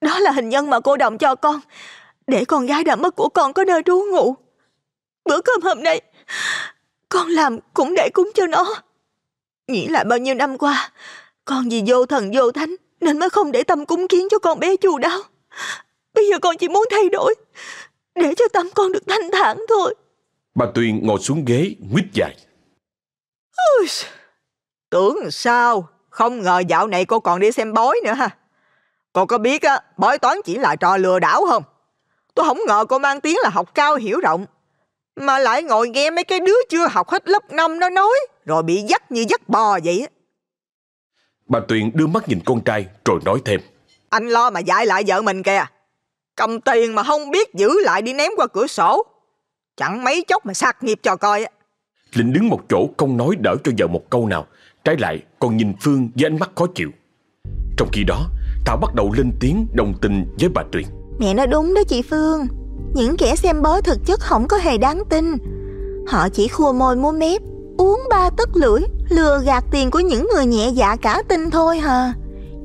S2: Đó là hình nhân mà cô đồng cho con, để con gái đã mất của con có nơi trú ngụ. Bữa cơm hôm nay, con làm cũng để cúng cho nó. Nghĩ lại bao nhiêu năm qua, con vì vô thần vô thánh nên mới không để tâm cúng kiến cho con bé chu đáo. Bây giờ con chỉ muốn thay đổi, để cho tâm con được thanh thản thôi.
S1: Bà Tuyền ngồi xuống ghế, nguyết dài.
S3: Ôi, tưởng sao, không ngờ dạo này cô còn đi xem bói nữa ha. Cô có biết á, bói toán chỉ là trò lừa đảo không? Tôi không ngờ cô mang tiếng là học cao hiểu rộng. Mà lại ngồi nghe mấy cái đứa chưa học hết lớp 5 nó nói, rồi bị dắt như dắt bò vậy á.
S1: Bà Tuyền đưa mắt nhìn con trai rồi nói thêm.
S3: Anh lo mà dạy lại vợ mình kìa. Cầm tiền mà không biết giữ lại đi ném qua cửa sổ. Chẳng mấy chốc mà sạc nghiệp cho coi á.
S1: Linh đứng một chỗ không nói đỡ cho vợ một câu nào. Trái lại còn nhìn Phương với ánh mắt khó chịu. Trong khi đó, Thảo bắt đầu lên tiếng đồng tình với bà Tuyền.
S2: Mẹ nói đúng đó chị Phương Những kẻ xem bói thực chất không có hề đáng tin Họ chỉ khua môi múa mép Uống ba tấc lưỡi Lừa gạt tiền của những người nhẹ dạ cả tin thôi hả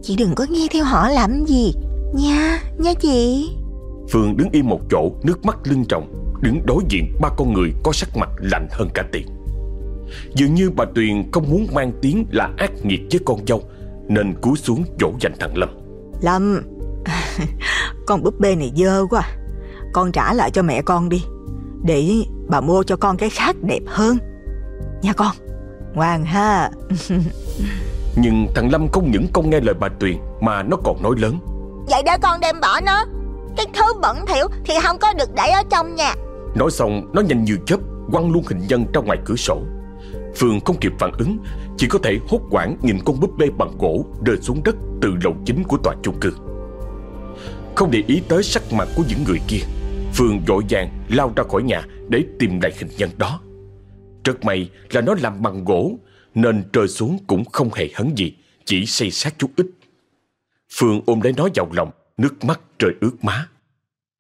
S2: Chị đừng có nghe theo họ làm gì Nha, nha chị
S1: Phương đứng im một chỗ, nước mắt lưng tròng, đứng đối diện ba con người có sắc mặt lạnh hơn cả tiền. Dường như bà Tuyền không muốn mang tiếng là ác nghiệt với con dâu, nên cúi xuống dỗ dành thằng Lâm.
S3: Lâm, con búp bê này dơ quá. Con trả lại cho mẹ con đi. Để bà mua cho con cái khác đẹp hơn. Nha con, ngoan ha.
S1: Nhưng thằng Lâm không những không nghe lời bà Tuyền mà nó còn nói lớn.
S2: Vậy để con đem bỏ nó Cái thứ bẩn thỉu thì không có được để ở trong nhà
S1: Nói xong nó nhanh như chớp quăng luôn hình nhân ra ngoài cửa sổ. Phương không kịp phản ứng, chỉ có thể hốt quảng nhìn con búp bê bằng gỗ rơi xuống đất từ lầu chính của tòa chung cư. Không để ý tới sắc mặt của những người kia, Phương vội vàng lao ra khỏi nhà để tìm lại hình nhân đó. Rất may là nó làm bằng gỗ, nên rơi xuống cũng không hề hấn gì, chỉ xây sát chút ít. Phương ôm lấy nó vào lòng, nước mắt rơi ướt má.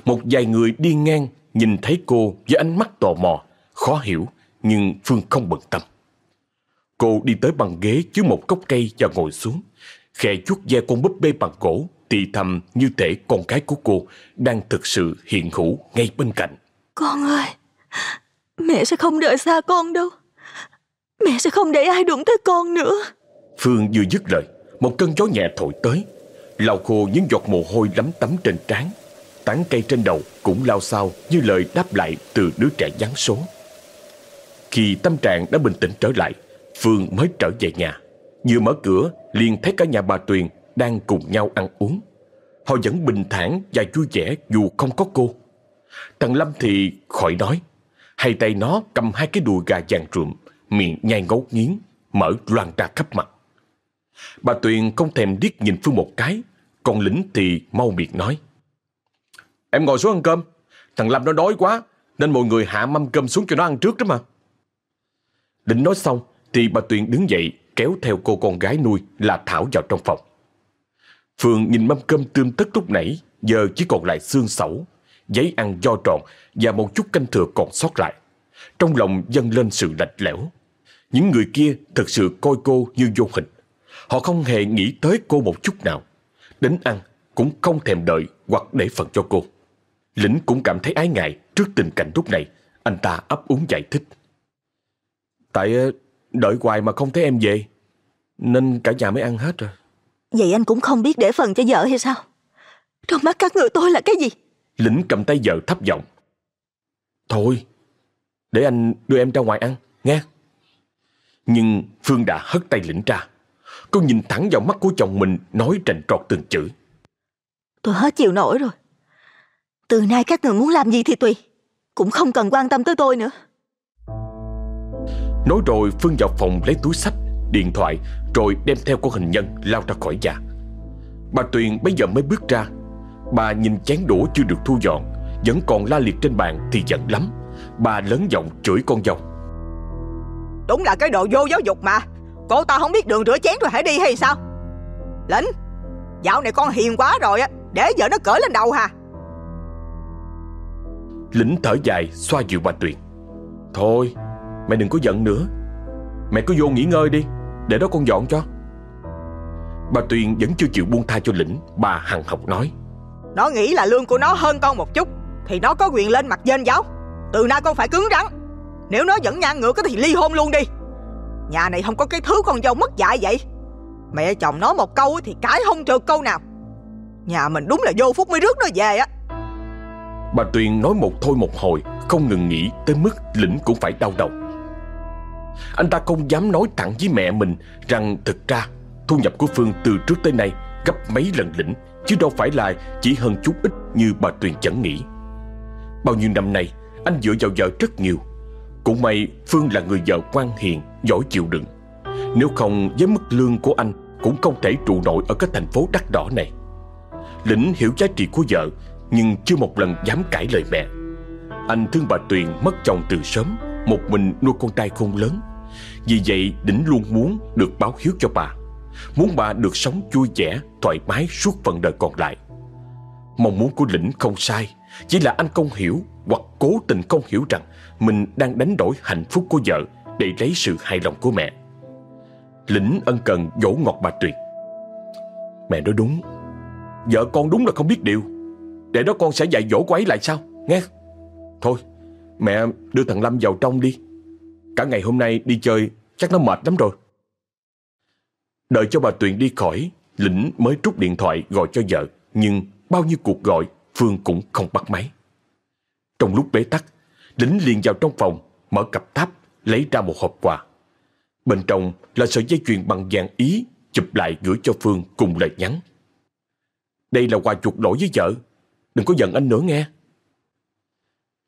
S1: Một vài người đi ngang nhìn thấy cô với ánh mắt tò mò, khó hiểu, nhưng Phương không bận tâm. Cô đi tới bằng ghế chứa một cốc cây và ngồi xuống. khẽ chuốt ve con búp bê bằng gỗ, thì thầm như thể con cái của cô đang thực sự hiện hữu ngay bên cạnh.
S2: Con ơi, mẹ sẽ không đợi xa con đâu. Mẹ sẽ không để ai đụng tới con nữa.
S1: Phương vừa dứt lời, một cơn gió nhẹ thổi tới, lau khô những giọt mồ hôi lấm tấm trên trán. Tán cây trên đầu cũng lao sao như lời đáp lại từ đứa trẻ gián số. Khi tâm trạng đã bình tĩnh trở lại, Phương mới trở về nhà. Vừa mở cửa, liền thấy cả nhà bà Tuyền đang cùng nhau ăn uống. Họ vẫn bình thản và vui vẻ dù không có cô. Thằng Lâm thì khỏi nói. Hai tay nó cầm hai cái đùi gà vàng trụm, miệng nhai ngấu nghiến, mở loàn ra khắp mặt. Bà Tuyền không thèm điếc nhìn Phương một cái, còn lính thì mau miệng nói. Em ngồi xuống ăn cơm, thằng Lâm nó đói quá, nên mọi người hạ mâm cơm xuống cho nó ăn trước đó mà. định nói xong, thì bà Tuyền đứng dậy kéo theo cô con gái nuôi là Thảo vào trong phòng. Phương nhìn mâm cơm tươm tất lúc nãy, giờ chỉ còn lại xương sẩu, giấy ăn do tròn và một chút canh thừa còn sót lại. Trong lòng dâng lên sự lạnh lẽo. Những người kia thật sự coi cô như vô hình. Họ không hề nghĩ tới cô một chút nào. Đến ăn cũng không thèm đợi hoặc để phần cho cô. Lĩnh cũng cảm thấy ái ngại trước tình cảnh lúc này. Anh ta ấp úng giải thích. Tại ờ, đợi hoài mà không thấy em về. Nên cả nhà mới ăn hết rồi.
S2: Vậy anh cũng không biết để phần cho vợ hay sao? Trong mắt các người tôi là cái gì?
S1: Lĩnh cầm tay vợ thấp giọng. Thôi, để anh đưa em ra ngoài ăn, nghe. Nhưng Phương đã hất tay Lĩnh ra. Cô nhìn thẳng vào mắt của chồng mình nói trành trọt từng chữ.
S2: Tôi hết chịu nổi rồi. Từ nay các người muốn làm gì thì tùy. Cũng không cần quan tâm tới tôi nữa.
S1: Nói rồi Phương vào phòng lấy túi sách, điện thoại rồi đem theo con hình nhân lao ra khỏi nhà. Bà Tuyền bây giờ mới bước ra. Bà nhìn chén đũa chưa được thu dọn, vẫn còn la liệt trên bàn thì giận lắm. Bà lớn giọng chửi con dâu.
S3: Đúng là cái đồ vô giáo dục mà. Cô ta không biết đường rửa chén rồi hãy đi hay sao? Lĩnh, dạo này con hiền quá rồi á, để vợ nó cởi lên đầu hà.
S1: Lĩnh thở dài xoa dịu bà Tuyền. Thôi, mẹ đừng có giận nữa. Mẹ cứ vô nghỉ ngơi đi, để đó con dọn cho. Bà Tuyền vẫn chưa chịu buông tha cho Lĩnh, bà hằng học nói.
S3: Nó nghĩ là lương của nó hơn con một chút, thì nó có quyền lên mặt dên giáo. Từ nay con phải cứng rắn. Nếu nó vẫn ngang ngược thì ly hôn luôn đi. Nhà này không có cái thứ con dâu mất dạy vậy. Mẹ chồng nó một câu thì cãi không trượt câu nào. Nhà mình đúng là vô phúc mới rước nó về á.
S1: Bà Tuyền nói một thôi một hồi, không ngừng nghĩ tới mức Lĩnh cũng phải đau đầu. Anh ta không dám nói thẳng với mẹ mình rằng thực ra thu nhập của Phương từ trước tới nay gấp mấy lần Lĩnh, chứ đâu phải là chỉ hơn chút ít như bà Tuyền chẳng nghĩ. Bao nhiêu năm nay, anh dựa vào vợ rất nhiều. Cũng may Phương là người vợ ngoan hiền, giỏi chịu đựng. Nếu không với mức lương của anh cũng không thể trụ nổi ở cái thành phố đắt đỏ này. Lĩnh hiểu giá trị của vợ nhưng chưa một lần dám cãi lời mẹ. Anh thương bà Tuyền mất chồng từ sớm, một mình nuôi con trai khôn lớn. Vì vậy Đỉnh luôn muốn được báo hiếu cho bà. Muốn bà được sống vui vẻ, thoải mái suốt phần đời còn lại. Mong muốn của Lĩnh không sai, chỉ là anh không hiểu hoặc cố tình không hiểu rằng mình đang đánh đổi hạnh phúc của vợ để lấy sự hài lòng của mẹ. Lĩnh ân cần dỗ ngọt bà tuyệt Mẹ nói đúng, vợ con đúng là không biết điều. Để đó con sẽ dạy dỗ cô ấy lại sao, nghe? Thôi, mẹ đưa thằng Lâm vào trong đi. Cả ngày hôm nay đi chơi chắc nó mệt lắm rồi. Đợi cho bà Tuyền đi khỏi, Lĩnh mới rút điện thoại gọi cho vợ, nhưng bao nhiêu cuộc gọi Phương cũng không bắt máy. Trong lúc bế tắc, Lĩnh liền vào trong phòng, mở cặp tháp lấy ra một hộp quà. Bên trong là sợi dây chuyền bằng vàng ý chụp lại gửi cho Phương cùng lời nhắn. Đây là quà chuộc lỗi với vợ, đừng có giận anh nữa nghe.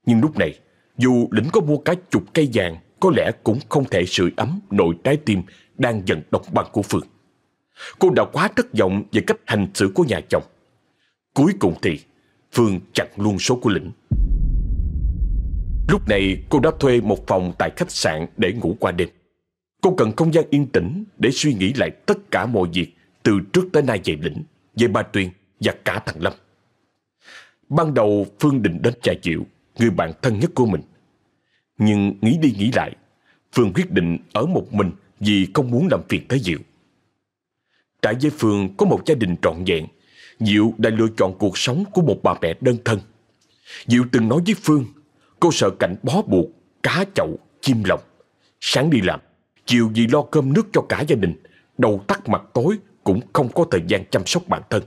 S1: Nhưng lúc này, dù Lĩnh có mua cả chục cây vàng, có lẽ cũng không thể sưởi ấm nội trái tim đang dần độc bằng của Phương. Cô đã quá thất vọng về cách hành xử của nhà chồng. Cuối cùng thì, Phương chặn luôn số của Lĩnh. Lúc này cô đã thuê một phòng tại khách sạn để ngủ qua đêm. Cô cần không gian yên tĩnh để suy nghĩ lại tất cả mọi việc từ trước tới nay về Lĩnh, về bà Tuyền và cả thằng Lâm. Ban đầu Phương định đến trà chịu, người bạn thân nhất của mình. Nhưng nghĩ đi nghĩ lại, Phương quyết định ở một mình vì không muốn làm phiền tới Diệu. Trại với Phương có một gia đình trọn vẹn. Diệu đã lựa chọn cuộc sống của một bà mẹ đơn thân. Diệu từng nói với Phương, cô sợ cảnh bó buộc, cá chậu, chim lòng. Sáng đi làm, chiều vì lo cơm nước cho cả gia đình, đầu tắt mặt tối cũng không có thời gian chăm sóc bản thân.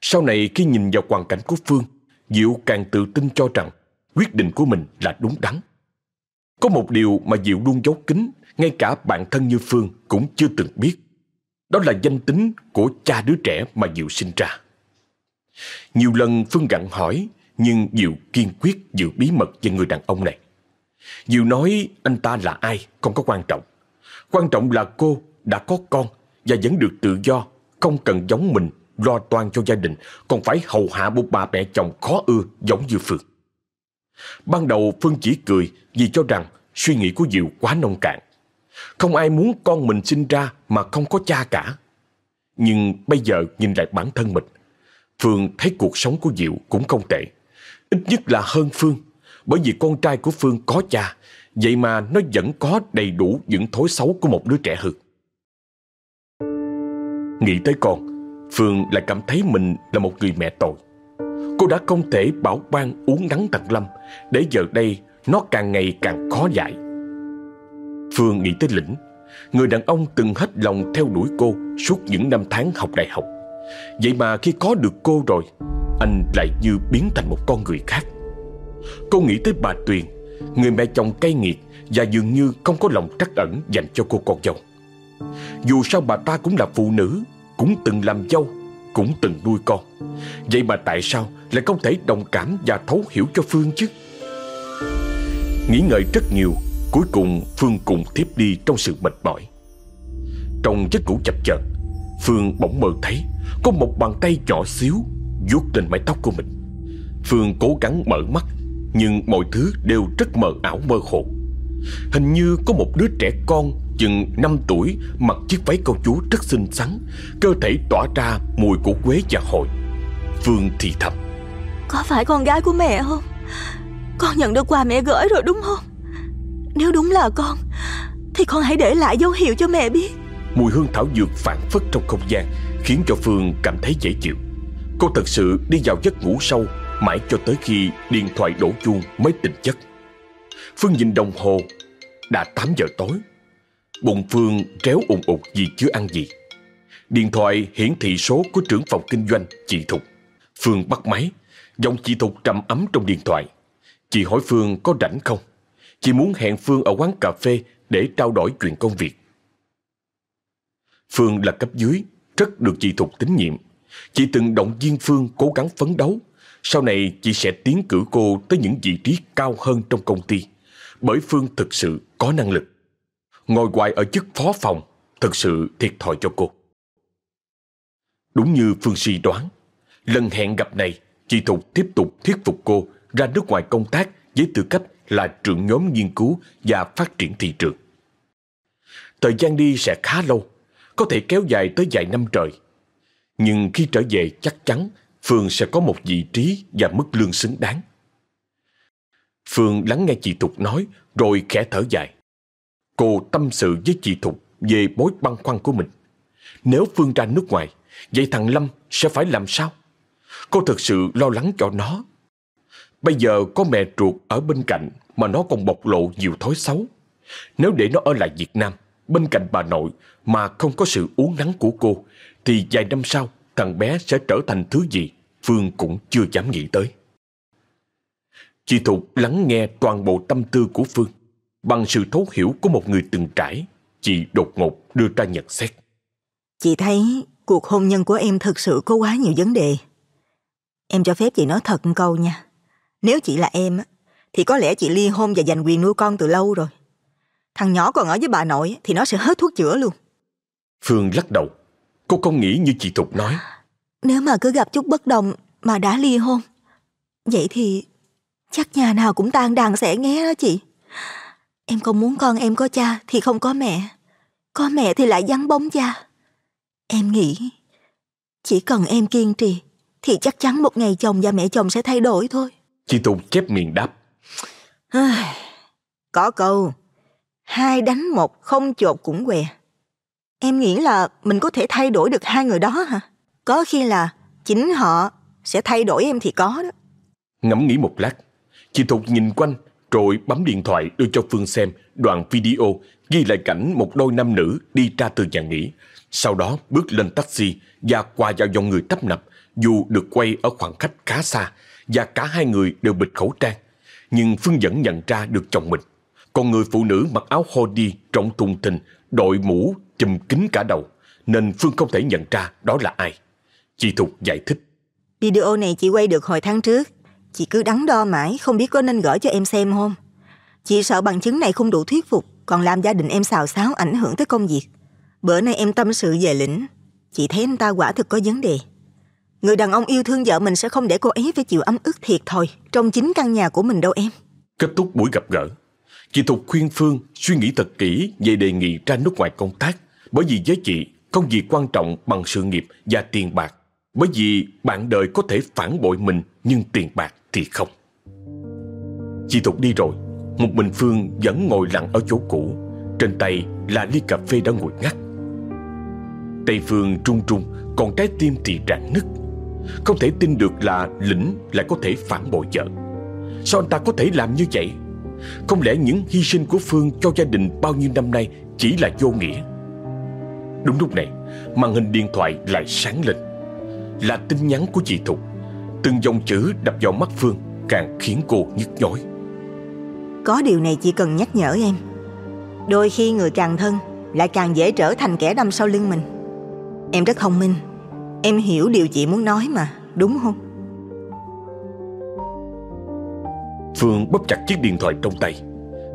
S1: Sau này khi nhìn vào hoàn cảnh của Phương, Diệu càng tự tin cho rằng quyết định của mình là đúng đắn. Có một điều mà Diệu luôn giấu kín, ngay cả bạn thân như Phương cũng chưa từng biết. Đó là danh tính của cha đứa trẻ mà Diệu sinh ra. Nhiều lần Phương gặn hỏi, nhưng Diệu kiên quyết giữ bí mật về người đàn ông này. Diệu nói anh ta là ai không có quan trọng. Quan trọng là cô đã có con và vẫn được tự do, không cần giống mình lo toan cho gia đình, còn phải hầu hạ một bà mẹ chồng khó ưa giống như Phương. Ban đầu Phương chỉ cười vì cho rằng suy nghĩ của Diệu quá nông cạn. Không ai muốn con mình sinh ra mà không có cha cả. Nhưng bây giờ nhìn lại bản thân mình, Phương thấy cuộc sống của Diệu cũng không tệ. Ít nhất là hơn Phương, bởi vì con trai của Phương có cha, vậy mà nó vẫn có đầy đủ những thói xấu của một đứa trẻ hư. Nghĩ tới con, Phương lại cảm thấy mình là một người mẹ tội. Cô đã không thể bảo ban uống nắng tận lâm, để giờ đây nó càng ngày càng khó dạy. Phương nghĩ tới Lĩnh, người đàn ông từng hết lòng theo đuổi cô suốt những năm tháng học đại học. Vậy mà khi có được cô rồi, anh lại như biến thành một con người khác. Cô nghĩ tới bà Tuyền, người mẹ chồng cay nghiệt và dường như không có lòng trắc ẩn dành cho cô con dâu. Dù sao bà ta cũng là phụ nữ, cũng từng làm dâu, cũng từng nuôi con. Vậy mà tại sao lại không thể đồng cảm và thấu hiểu cho Phương chứ? Nghĩ ngợi rất nhiều, cuối cùng Phương cùng tiếp đi trong sự mệt mỏi. Trong giấc ngủ chập chờn, Phương bỗng mơ thấy có một bàn tay nhỏ xíu vuốt lên mái tóc của mình. Phương cố gắng mở mắt, nhưng mọi thứ đều rất mờ ảo mơ hồ. Hình như có một đứa trẻ con chừng 5 tuổi mặc chiếc váy công chúa rất xinh xắn, cơ thể tỏa ra mùi của quế và hồi. Phương thì thầm.
S2: Có phải con gái của mẹ không? Con nhận được quà mẹ gửi rồi đúng không? Nếu đúng là con, thì con hãy để lại dấu hiệu cho mẹ biết.
S1: Mùi hương thảo dược phản phất trong không gian khiến cho Phương cảm thấy dễ chịu. Cô thật sự đi vào giấc ngủ sâu mãi cho tới khi điện thoại đổ chuông mới tỉnh giấc. Phương nhìn đồng hồ, đã 8 giờ tối. Bụng Phương réo ùn ụt vì chưa ăn gì. Điện thoại hiển thị số của trưởng phòng kinh doanh chị Thục. Phương bắt máy, giọng chị Thục trầm ấm trong điện thoại. Chị hỏi Phương có rảnh không? Chị muốn hẹn Phương ở quán cà phê để trao đổi chuyện công việc. Phương là cấp dưới, rất được chị Thục tín nhiệm. Chị từng động viên Phương cố gắng phấn đấu. Sau này chị sẽ tiến cử cô tới những vị trí cao hơn trong công ty. Bởi Phương thực sự có năng lực. Ngồi hoài ở chức phó phòng thực sự thiệt thòi cho cô. Đúng như Phương suy đoán, lần hẹn gặp này, chị Thục tiếp tục thuyết phục cô ra nước ngoài công tác với tư cách là trưởng nhóm nghiên cứu và phát triển thị trường. Thời gian đi sẽ khá lâu, có thể kéo dài tới vài năm trời. Nhưng khi trở về chắc chắn Phương sẽ có một vị trí và mức lương xứng đáng. Phương lắng nghe chị Thục nói rồi khẽ thở dài. Cô tâm sự với chị Thục về mối băn khoăn của mình. Nếu Phương ra nước ngoài, vậy thằng Lâm sẽ phải làm sao? Cô thực sự lo lắng cho nó. Bây giờ có mẹ ruột ở bên cạnh mà nó còn bộc lộ nhiều thói xấu. Nếu để nó ở lại Việt Nam, bên cạnh bà nội mà không có sự uống nắng của cô, thì vài năm sau thằng bé sẽ trở thành thứ gì Phương cũng chưa dám nghĩ tới. Chị Thục lắng nghe toàn bộ tâm tư của Phương. Bằng sự thấu hiểu của một người từng trải, chị đột ngột đưa ra nhận xét.
S2: Chị thấy cuộc hôn nhân của em thực sự có quá nhiều vấn đề. Em cho phép chị nói thật câu nha. Nếu chị là em, thì có lẽ chị ly hôn và giành quyền nuôi con từ lâu rồi. Thằng nhỏ còn ở với bà nội thì nó sẽ hết thuốc chữa luôn.
S1: Phương lắc đầu. Cô không nghĩ như chị Thục nói.
S2: Nếu mà cứ gặp chút bất đồng mà đã ly hôn, vậy thì chắc nhà nào cũng tan đàn sẽ nghe đó chị. Em không muốn con em có cha thì không có mẹ. Có mẹ thì lại vắng bóng cha. Em nghĩ chỉ cần em kiên trì thì chắc chắn một ngày chồng và mẹ chồng sẽ thay đổi thôi.
S1: Chị Thục chép miệng đáp.
S2: Có câu, hai đánh một không chột cũng què. Em nghĩ là mình có thể thay đổi được hai người đó hả? Có khi là chính họ sẽ thay đổi em thì có đó.
S1: Ngẫm nghĩ một lát, chị Thục nhìn quanh rồi bấm điện thoại đưa cho Phương xem đoạn video ghi lại cảnh một đôi nam nữ đi ra từ nhà nghỉ. Sau đó bước lên taxi và qua vào dòng người tấp nập dù được quay ở khoảng cách khá xa và cả hai người đều bịt khẩu trang. Nhưng Phương vẫn nhận ra được chồng mình. Còn người phụ nữ mặc áo hoodie rộng thùng thình, đội mũ, chùm kính cả đầu, nên Phương không thể nhận ra đó là ai. Chị Thục giải thích.
S2: Video này chị quay được hồi tháng trước. Chị cứ đắn đo mãi, không biết có nên gửi cho em xem không. Chị sợ bằng chứng này không đủ thuyết phục, còn làm gia đình em xào xáo ảnh hưởng tới công việc. Bữa nay em tâm sự về lĩnh, chị thấy anh ta quả thực có vấn đề. Người đàn ông yêu thương vợ mình sẽ không để cô ấy phải chịu ấm ức thiệt thôi trong chính căn nhà của mình đâu em.
S1: Kết thúc buổi gặp gỡ, chị Thục khuyên Phương suy nghĩ thật kỹ về đề nghị ra nước ngoài công tác. Bởi vì với chị, công việc quan trọng bằng sự nghiệp và tiền bạc. Bởi vì bạn đời có thể phản bội mình nhưng tiền bạc thì không. Chị Thục đi rồi, một mình Phương vẫn ngồi lặng ở chỗ cũ. Trên tay là ly cà phê đã nguội ngắt. Tay Phương trung trung, còn trái tim thì rạn nứt. Không thể tin được là Lĩnh lại có thể phản bội vợ Sao anh ta có thể làm như vậy? Không lẽ những hy sinh của Phương cho gia đình bao nhiêu năm nay chỉ là vô nghĩa? Đúng lúc này, Màn hình điện thoại lại sáng lên. Là tin nhắn của chị Thục. Từng dòng chữ đập vào mắt Phương, Càng khiến cô nhức nhối
S2: Có điều này chỉ cần nhắc nhở em. Đôi khi người càng thân Lại càng dễ trở thành kẻ đâm sau lưng mình. Em rất thông minh. Em hiểu điều chị muốn nói mà, đúng không?
S1: Phương bóp chặt chiếc điện thoại trong tay.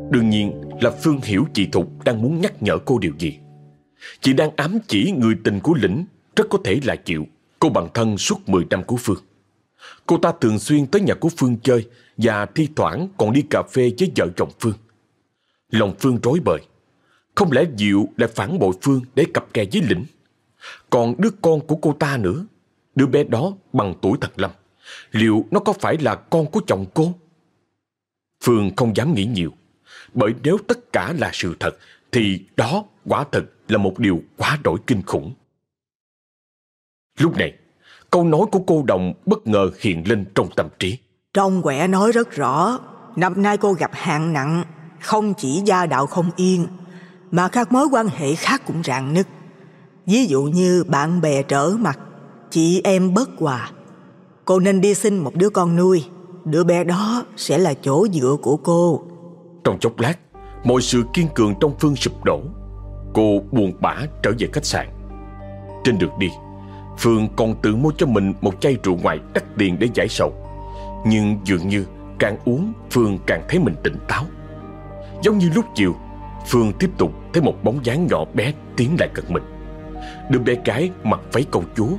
S1: Đương nhiên là Phương hiểu chị Thục đang muốn nhắc nhở cô điều gì. Chị đang ám chỉ người tình của Lĩnh rất có thể là chịu cô bằng thân suốt 10 năm của Phương. Cô ta thường xuyên tới nhà của Phương chơi và thi thoảng còn đi cà phê với vợ chồng Phương. Lòng Phương rối bời. Không lẽ Diệu lại phản bội Phương để cặp kè với Lĩnh? Còn đứa con của cô ta nữa. Đứa bé đó bằng tuổi thật Lâm Liệu nó có phải là con của chồng cô? Phương không dám nghĩ nhiều. Bởi nếu tất cả là sự thật, Thì đó quả thật là một điều quá đổi kinh khủng. Lúc này, Câu nói của cô đồng bất ngờ hiện lên trong tâm trí.
S3: Trong quẻ nói rất rõ, Năm nay cô gặp hạn nặng, Không chỉ gia đạo không yên, Mà các mối quan hệ khác cũng rạn nứt. Ví dụ như bạn bè trở mặt, chị em bất hòa. Cô nên đi xin một đứa con nuôi, đứa bé đó sẽ là chỗ dựa của cô.
S1: Trong chốc lát, mọi sự kiên cường trong Phương sụp đổ. Cô buồn bã trở về khách sạn. Trên đường đi, Phương còn tự mua cho mình một chai rượu ngoại đắt tiền để giải sầu. Nhưng dường như càng uống Phương càng thấy mình tỉnh táo. Giống như lúc chiều, Phương tiếp tục thấy một bóng dáng nhỏ bé tiến lại gần mình. Đứa bé gái mặc váy công chúa,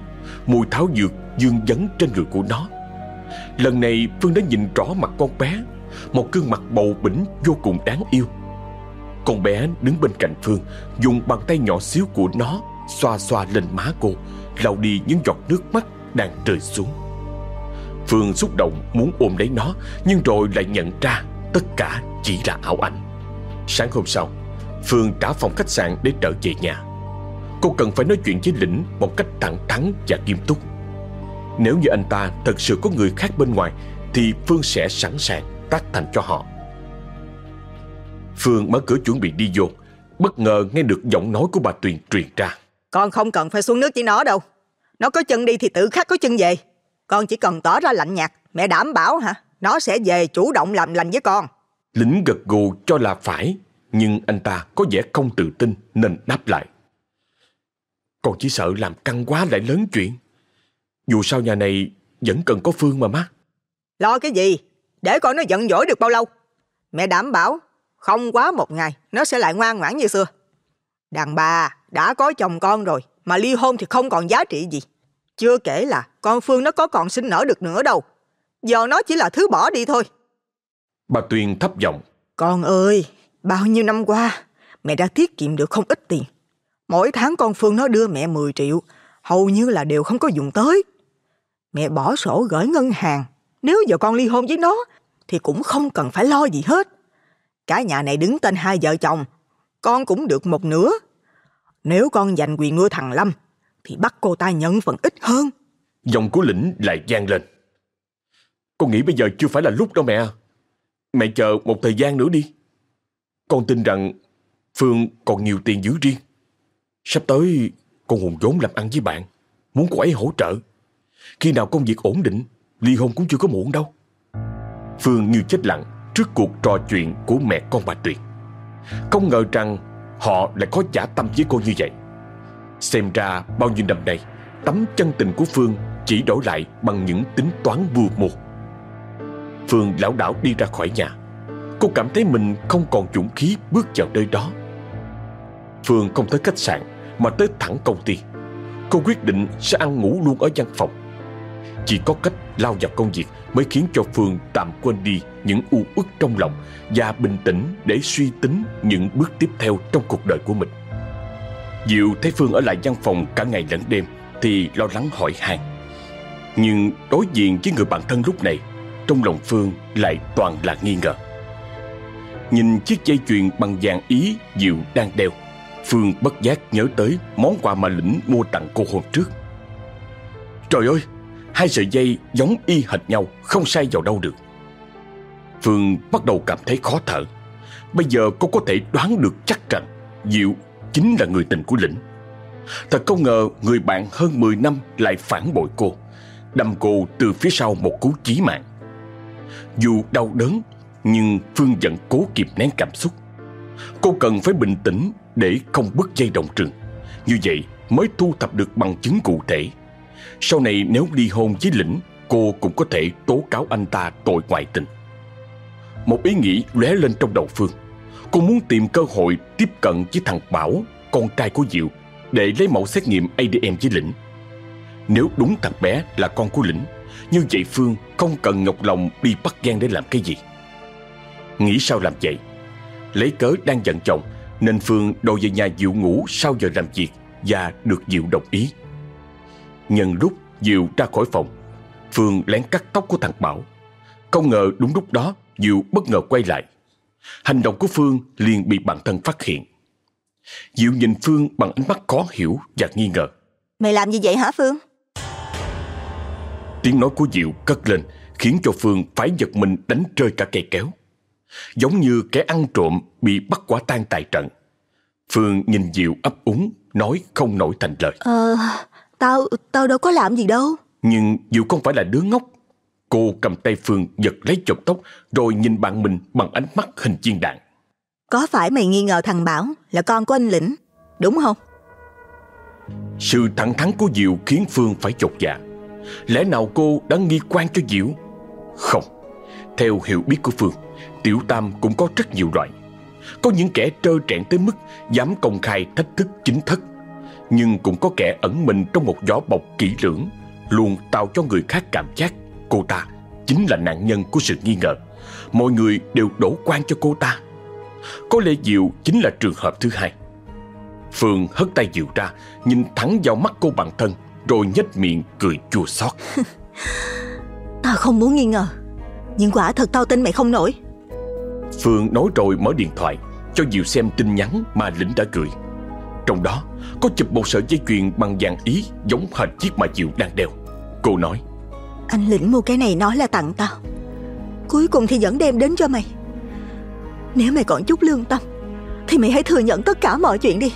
S1: Mùi tháo dược, dương vấn trên người của nó. Lần này, Phương đã nhìn rõ mặt con bé, Một gương mặt bầu bỉnh vô cùng đáng yêu. Con bé đứng bên cạnh Phương, Dùng bàn tay nhỏ xíu của nó Xoa xoa lên má cô, lau đi những giọt nước mắt đang rơi xuống. Phương xúc động muốn ôm lấy nó, Nhưng rồi lại nhận ra Tất cả chỉ là ảo ảnh. Sáng hôm sau, Phương trả phòng khách sạn để trở về nhà. Cô cần phải nói chuyện với Lĩnh một cách thẳng thắn và nghiêm túc. Nếu như anh ta thật sự có người khác bên ngoài thì Phương sẽ sẵn sàng tác thành cho họ. Phương mở cửa chuẩn bị đi vô, bất ngờ nghe được giọng nói của bà Tuyền truyền ra.
S3: Con không cần phải xuống nước với nó đâu. Nó có chân đi thì tự khắc có chân về. Con chỉ cần tỏ ra lạnh nhạt, mẹ đảm bảo hả? Nó sẽ về chủ động làm lành với con.
S1: Lĩnh gật gù cho là phải, nhưng anh ta có vẻ không tự tin nên đáp lại. Con chỉ sợ làm căng quá lại lớn chuyện. Dù sao nhà này vẫn cần có Phương mà má.
S3: Lo cái gì? Để coi nó giận dỗi được bao lâu. Mẹ đảm bảo không quá một ngày nó sẽ lại ngoan ngoãn như xưa. Đàn bà đã có chồng con rồi mà ly hôn thì không còn giá trị gì. Chưa kể là con Phương nó có còn sinh nở được nữa đâu. Giờ nó chỉ là thứ bỏ đi thôi.
S1: Bà Tuyền thấp giọng.
S3: Con ơi, bao nhiêu năm qua mẹ đã tiết kiệm được không ít tiền. Mỗi tháng con Phương nó đưa mẹ 10 triệu, hầu như là đều không có dùng tới. Mẹ bỏ sổ gửi ngân hàng, nếu giờ con ly hôn với nó thì cũng không cần phải lo gì hết. Cả nhà này đứng tên hai vợ chồng, con cũng được một nửa. Nếu con giành quyền nuôi thằng Lâm, thì bắt cô ta nhận phần ít hơn.
S1: Giọng của lĩnh lại gian lên. Con nghĩ bây giờ chưa phải là lúc đâu mẹ. Mẹ chờ một thời gian nữa đi. Con tin rằng Phương còn nhiều tiền giữ riêng. Sắp tới con hùng vốn làm ăn với bạn. Muốn cô ấy hỗ trợ. Khi nào công việc ổn định, ly hôn cũng chưa có muộn đâu. Phương như chết lặng trước cuộc trò chuyện của mẹ con bà Tuyệt. Không ngờ rằng họ lại có giả tâm với cô như vậy. Xem ra bao nhiêu năm nay, tấm chân tình của Phương chỉ đổi lại bằng những tính toán vua một. Phương lão đảo đi ra khỏi nhà. Cô cảm thấy mình không còn dũng khí bước vào nơi đó. Phương không tới khách sạn mà tới thẳng công ty. Cô quyết định sẽ ăn ngủ luôn ở văn phòng. Chỉ có cách lao vào công việc mới khiến cho Phương tạm quên đi những u uất trong lòng và bình tĩnh để suy tính những bước tiếp theo trong cuộc đời của mình. Diệu thấy Phương ở lại văn phòng cả ngày lẫn đêm thì lo lắng hỏi han. Nhưng đối diện với người bạn thân lúc này, trong lòng Phương lại toàn là nghi ngờ. Nhìn chiếc dây chuyền bằng vàng ý Diệu đang đeo, Phương bất giác nhớ tới món quà mà Lĩnh mua tặng cô hôm trước. Trời ơi, hai sợi dây giống y hệt nhau, không sai vào đâu được. Phương bắt đầu cảm thấy khó thở. Bây giờ cô có thể đoán được chắc rằng Diệu chính là người tình của Lĩnh. Thật không ngờ người bạn hơn 10 năm lại phản bội cô, đâm cô từ phía sau một cú chí mạng. Dù đau đớn, nhưng Phương vẫn cố kịp nén cảm xúc. Cô cần phải bình tĩnh để không bứt dây động trường, Như vậy mới thu thập được bằng chứng cụ thể. Sau này nếu ly hôn với Lĩnh, cô cũng có thể tố cáo anh ta tội ngoại tình. Một ý nghĩ lóe lên trong đầu Phương. Cô muốn tìm cơ hội tiếp cận với thằng Bảo, con trai của Diệu, để lấy mẫu xét nghiệm ADN với Lĩnh. Nếu đúng thằng bé là con của Lĩnh, như vậy Phương không cần ngọc lòng đi bắt gian để làm cái gì. Nghĩ sao làm vậy? Lấy cớ đang giận chồng, nên Phương đòi về nhà Diệu ngủ sau giờ làm việc và được Diệu đồng ý. Nhân lúc Diệu ra khỏi phòng, Phương lén cắt tóc của thằng Bảo. Không ngờ đúng lúc đó Diệu bất ngờ quay lại. Hành động của Phương liền bị bản thân phát hiện. Diệu nhìn Phương bằng ánh mắt khó hiểu và nghi ngờ.
S2: Mày làm gì vậy hả Phương?
S1: Tiếng nói của Diệu cất lên khiến cho Phương phải giật mình đánh rơi cả cây kéo. Giống như kẻ ăn trộm bị bắt quả tang tại trận. Phương nhìn Diệu ấp úng, nói không nổi thành lời.
S2: Ờ, tao, tao đâu có làm gì đâu.
S1: Nhưng Diệu không phải là đứa ngốc. Cô cầm tay Phương giật lấy chọc tóc rồi nhìn bạn mình bằng ánh mắt hình viên đạn.
S2: Có phải mày nghi ngờ thằng Bảo là con của anh Lĩnh, đúng không?
S1: Sự thẳng thắn của Diệu khiến Phương phải chột dạ. Lẽ nào cô đã nghi quan cho Diệu? Không. Theo hiểu biết của Phương, Tiểu Tam cũng có rất nhiều loại. Có những kẻ trơ trẽn tới mức dám công khai thách thức chính thất. Nhưng cũng có kẻ ẩn mình trong một vỏ bọc kỹ lưỡng, luôn tạo cho người khác cảm giác cô ta chính là nạn nhân của sự nghi ngờ. Mọi người đều đổ quan cho cô ta. Có lẽ Diệu chính là trường hợp thứ hai. Phương hất tay Diệu ra, nhìn thẳng vào mắt cô bạn thân, rồi nhếch miệng cười chua xót.
S2: Tao không muốn nghi ngờ, nhưng quả thật tao tin mày không nổi.
S1: Phương nói rồi mở điện thoại, cho Diệu xem tin nhắn mà Lĩnh đã gửi. Trong đó có chụp một sợi dây chuyền bằng vàng ý giống hệt chiếc mà Diệu đang đeo. Cô nói,
S2: Anh Lĩnh mua cái này nói là tặng tao. Cuối cùng thì vẫn đem đến cho mày. Nếu mày còn chút lương tâm, thì mày hãy thừa nhận tất cả mọi chuyện đi.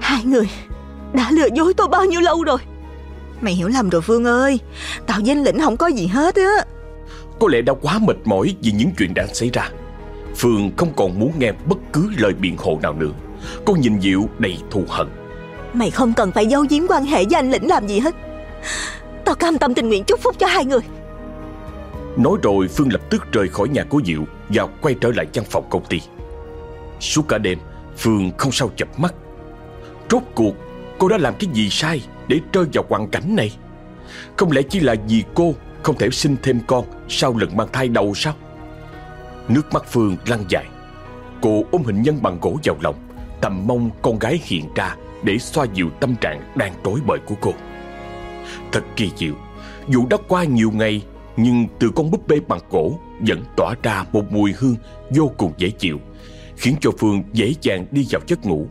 S2: Hai người đã lừa dối tôi bao nhiêu lâu rồi. Mày hiểu lầm rồi Phương ơi, tao với anh Lĩnh không có gì hết á.
S1: có lẽ đã quá mệt mỏi vì những chuyện đang xảy ra. Phương không còn muốn nghe bất cứ lời biện hộ nào nữa. Cô nhìn Diệu đầy thù hận.
S2: Mày không cần phải giấu giếm quan hệ với anh Lĩnh làm gì hết. Tao cam tâm tình nguyện chúc phúc cho hai người.
S1: Nói rồi Phương lập tức rời khỏi nhà của Diệu và quay trở lại văn phòng công ty. Suốt cả đêm, Phương không sao chập mắt. Rốt cuộc, cô đã làm cái gì sai để rơi vào hoàn cảnh này? Không lẽ chỉ là vì cô không thể sinh thêm con sau lần mang thai đầu sao? Nước mắt Phương lăn dài. Cô ôm hình nhân bằng gỗ vào lòng, tầm mong con gái hiện ra để xoa dịu tâm trạng đang tối bời của cô. Thật kỳ diệu, dù đã qua nhiều ngày nhưng từ con búp bê bằng gỗ vẫn tỏa ra một mùi hương vô cùng dễ chịu, khiến cho Phương dễ dàng đi vào giấc ngủ.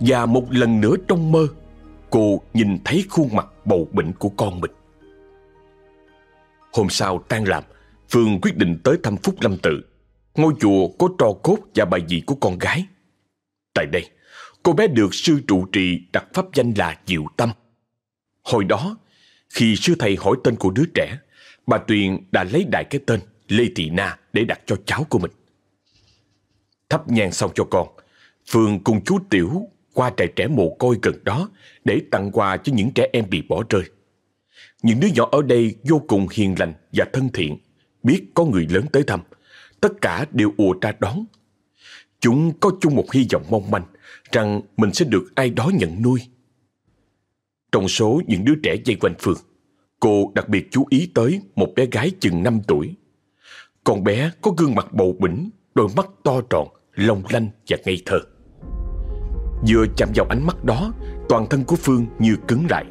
S1: Và một lần nữa trong mơ Cô nhìn thấy khuôn mặt bầu bệnh của con mình Hôm sau tan làm Phương quyết định tới thăm Phúc Lâm Tự. Ngôi chùa có trò cốt và bài vị của con gái. Tại đây Cô bé được sư trụ trì đặt pháp danh là Diệu Tâm. Hồi đó Khi sư thầy hỏi tên của đứa trẻ Bà Tuyền đã lấy đại cái tên Lê Thị Na để đặt cho cháu của mình. Thắp nhang xong cho con Phương cùng chú Tiểu qua trại trẻ mồ côi gần đó để tặng quà cho những trẻ em bị bỏ rơi. Những đứa nhỏ ở đây vô cùng hiền lành và thân thiện, biết có người lớn tới thăm. Tất cả đều ùa ra đón. Chúng có chung một hy vọng mong manh rằng mình sẽ được ai đó nhận nuôi. Trong số những đứa trẻ dây quanh Phương, cô đặc biệt chú ý tới một bé gái chừng 5 tuổi. Con bé có gương mặt bầu bỉnh, đôi mắt to tròn, long lanh và ngây thơ. Vừa chạm vào ánh mắt đó Toàn thân của Phương như cứng lại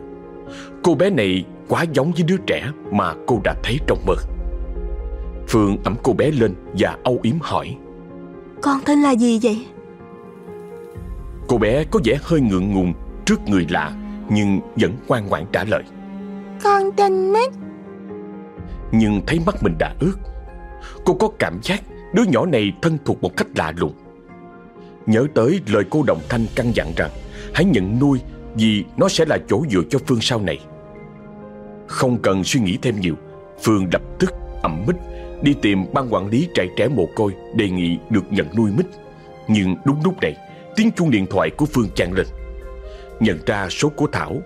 S1: Cô bé này quá giống với đứa trẻ Mà cô đã thấy trong mơ Phương ẩm cô bé lên Và âu yếm hỏi.
S2: Con tên là gì vậy?
S1: Cô bé có vẻ hơi ngượng ngùng Trước người lạ Nhưng vẫn ngoan ngoãn trả lời.
S2: Con tên Mít
S1: Nhưng thấy mắt mình đã ướt. Cô có cảm giác Đứa nhỏ này thân thuộc một cách lạ lùng. Nhớ tới lời cô Đồng Thanh căn dặn rằng Hãy nhận nuôi vì nó sẽ là chỗ dựa cho Phương sau này. Không cần suy nghĩ thêm nhiều Phương lập tức ẩm mít Đi tìm ban quản lý trại trẻ mồ côi, Đề nghị được nhận nuôi mít. Nhưng đúng lúc này, Tiếng chuông điện thoại của Phương chặn lên. Nhận ra số của Thảo,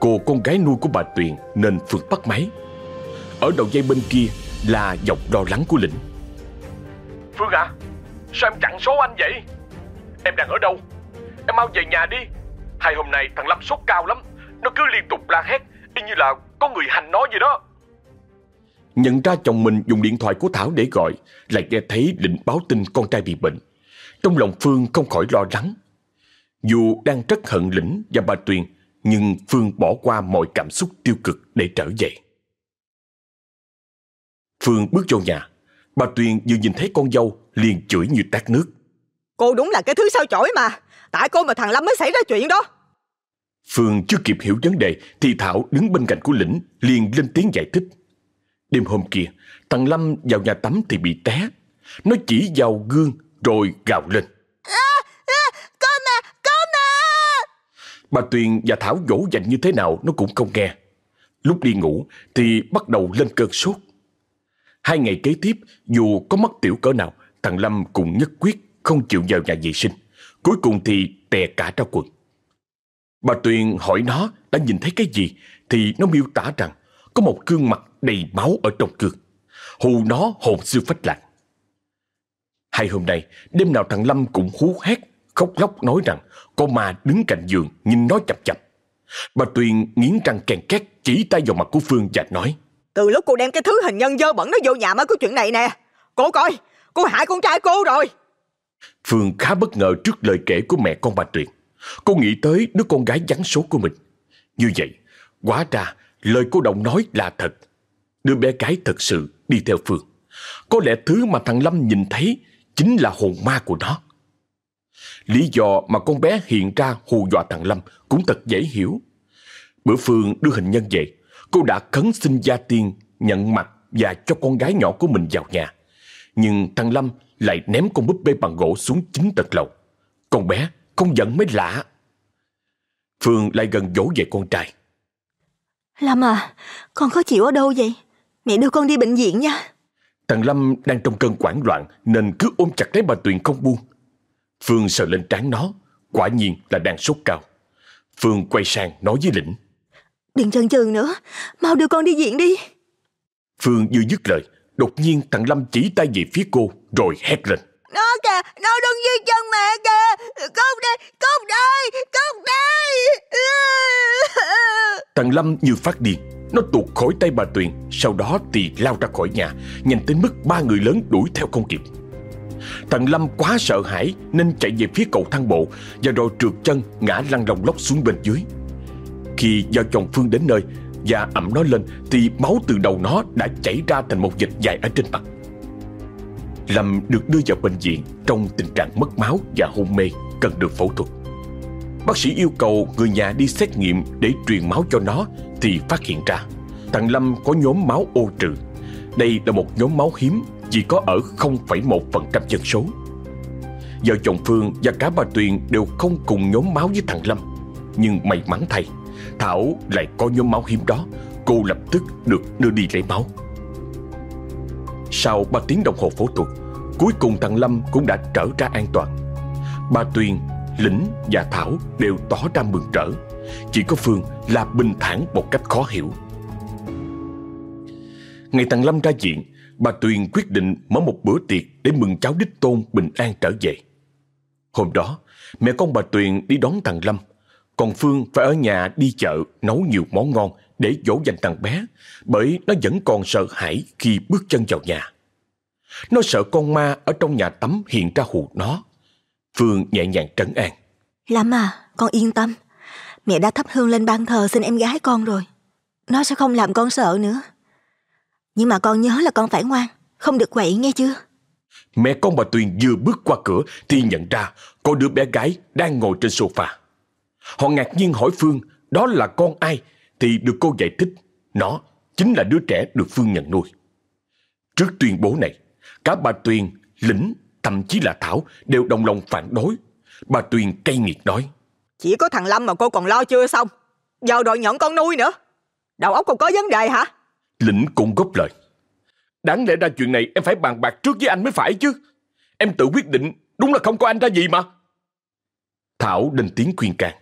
S1: Cô con gái nuôi của bà Tuyền Nên Phương bắt máy. Ở đầu dây bên kia là giọng lo lắng của Lĩnh.
S4: Phương à Sao em chặn số anh vậy? Em đang ở đâu? Em mau về nhà đi. Hai hôm nay thằng Lâm sốt cao lắm, Nó cứ liên tục la hét, Y như là có người hành nó vậy đó.
S1: Nhận ra chồng mình dùng điện thoại của Thảo để gọi Lại nghe thấy định báo tin con trai bị bệnh. Trong lòng Phương không khỏi lo lắng. Dù đang rất hận Lĩnh và bà Tuyền Nhưng Phương bỏ qua mọi cảm xúc tiêu cực để trở về. Phương bước vào nhà. Bà Tuyền vừa nhìn thấy con dâu liền chửi như tát nước.
S3: Cô đúng là cái thứ sao chổi mà. Tại cô mà thằng Lâm mới xảy ra chuyện đó.
S1: Phương chưa kịp hiểu vấn đề Thì Thảo đứng bên cạnh của Lĩnh liền lên tiếng giải thích Đêm hôm kia Thằng Lâm vào nhà tắm thì bị té. Nó chỉ vào gương rồi gào lên.
S2: À, à, Con mà, con mà
S1: Bà Tuyền và Thảo dỗ dành như thế nào Nó cũng không nghe. Lúc đi ngủ thì bắt đầu lên cơn sốt. Hai ngày kế tiếp Dù có mất tiểu cỡ nào Thằng Lâm cũng nhất quyết không chịu vào nhà vệ sinh. Cuối cùng thì tè cả ra quần. Bà Tuyền hỏi nó đã nhìn thấy cái gì thì nó miêu tả rằng có một gương mặt đầy máu ở trong gương. Hù nó hồn siêu phách lạc. Hai hôm nay, đêm nào thằng Lâm cũng hú hét, khóc lóc nói rằng con ma đứng cạnh giường nhìn nó chập chập. Bà Tuyền nghiến răng kèn két chỉ tay vào mặt của Phương và nói
S3: Từ lúc cô đem cái thứ hình nhân dơ bẩn nó vô nhà mới có chuyện này nè Cô coi, cô hại con trai cô rồi
S1: Phương khá bất ngờ trước lời kể của mẹ con bà Tuyền. Cô nghĩ tới đứa con gái vắng số của mình. Như vậy, quá ra lời cô Đồng nói là thật. Đứa bé gái thật sự đi theo Phương. Có lẽ thứ mà thằng Lâm nhìn thấy chính là hồn ma của nó. Lý do mà con bé hiện ra hù dọa thằng Lâm cũng thật dễ hiểu. Bữa Phương đưa hình nhân về, cô đã khấn xin gia tiên nhận mặt và cho con gái nhỏ của mình vào nhà. Nhưng thằng Lâm lại ném con búp bê bằng gỗ xuống chính tầng lầu. Con bé không giận mới lạ. Phương lại gần dỗ về con trai.
S2: Lâm à, con khó chịu ở đâu vậy? Mẹ đưa con đi bệnh viện nha.
S1: Thằng Lâm đang trong cơn hoảng loạn nên cứ ôm chặt lấy bà Tuyền không buông. Phương sờ lên trán nó, quả nhiên là đang sốt cao. Phương quay sang nói với Lĩnh.
S2: Đừng chần chừ nữa, mau đưa con đi viện đi.
S1: Phương vừa dứt lời Đột nhiên thằng Lâm chỉ tay về phía cô Rồi hét lên
S2: Nó kìa, nó đứng dưới chân mẹ kìa Cút đi, cút đây, cút đây
S1: Thằng Lâm như phát điên nó tuột khỏi tay bà Tuyền Sau đó thì lao ra khỏi nhà Nhanh tới mức ba người lớn đuổi theo không kịp Thằng Lâm quá sợ hãi Nên chạy về phía cầu thang bộ Và rồi trượt chân ngã lăn lòng lóc xuống bên dưới Khi do chồng Phương đến nơi và ẩm nó lên thì máu từ đầu nó đã chảy ra thành một dịch dài ở trên mặt. Lâm được đưa vào bệnh viện trong tình trạng mất máu và hôn mê, cần được phẫu thuật bác sĩ yêu cầu người nhà đi xét nghiệm để truyền máu cho nó thì phát hiện ra thằng Lâm có nhóm máu ô trừ. Đây là một nhóm máu hiếm chỉ có ở 0,1% dân số. Vợ chồng Phương và cả bà Tuyền đều không cùng nhóm máu với thằng Lâm. Nhưng may mắn thay, Thảo lại có nhóm máu hiếm đó. Cô lập tức được đưa đi lấy máu. Sau 3 tiếng đồng hồ phẫu thuật, cuối cùng thằng Lâm cũng đã trở ra an toàn. Bà Tuyền, Lĩnh và Thảo đều tỏ ra mừng rỡ. Chỉ có Phương là bình thản một cách khó hiểu. Ngày thằng Lâm ra viện, bà Tuyền quyết định mở một bữa tiệc để mừng cháu đích tôn bình an trở về. Hôm đó, mẹ con bà Tuyền đi đón thằng Lâm, còn Phương phải ở nhà đi chợ nấu nhiều món ngon để dỗ dành thằng bé, bởi nó vẫn còn sợ hãi khi bước chân vào nhà. Nó sợ con ma ở trong nhà tắm hiện ra hù nó. Phương nhẹ nhàng trấn an.
S2: Lâm à, con yên tâm. Mẹ đã thắp hương lên ban thờ xin em gái con rồi. Nó sẽ không làm con sợ nữa. Nhưng mà con nhớ là con phải ngoan, không được quậy nghe chưa?
S1: Mẹ con bà Tuyền vừa bước qua cửa thì nhận ra có đứa bé gái đang ngồi trên sofa. Họ ngạc nhiên hỏi Phương đó là con ai thì được cô giải thích nó chính là đứa trẻ được Phương nhận nuôi. Trước tuyên bố này, cả bà Tuyền, Lĩnh, thậm chí là Thảo đều đồng lòng phản đối. Bà Tuyền cay nghiệt nói.
S3: Chỉ có thằng Lâm mà cô còn lo chưa xong. Giờ đòi nhận con nuôi nữa. Đầu óc còn có vấn đề hả?
S1: Lĩnh cũng góp lời. Đáng lẽ ra chuyện này em phải bàn bạc trước với anh mới phải chứ. Em tự quyết định, đúng là không có anh ra gì mà. Thảo lên tiếng khuyên can.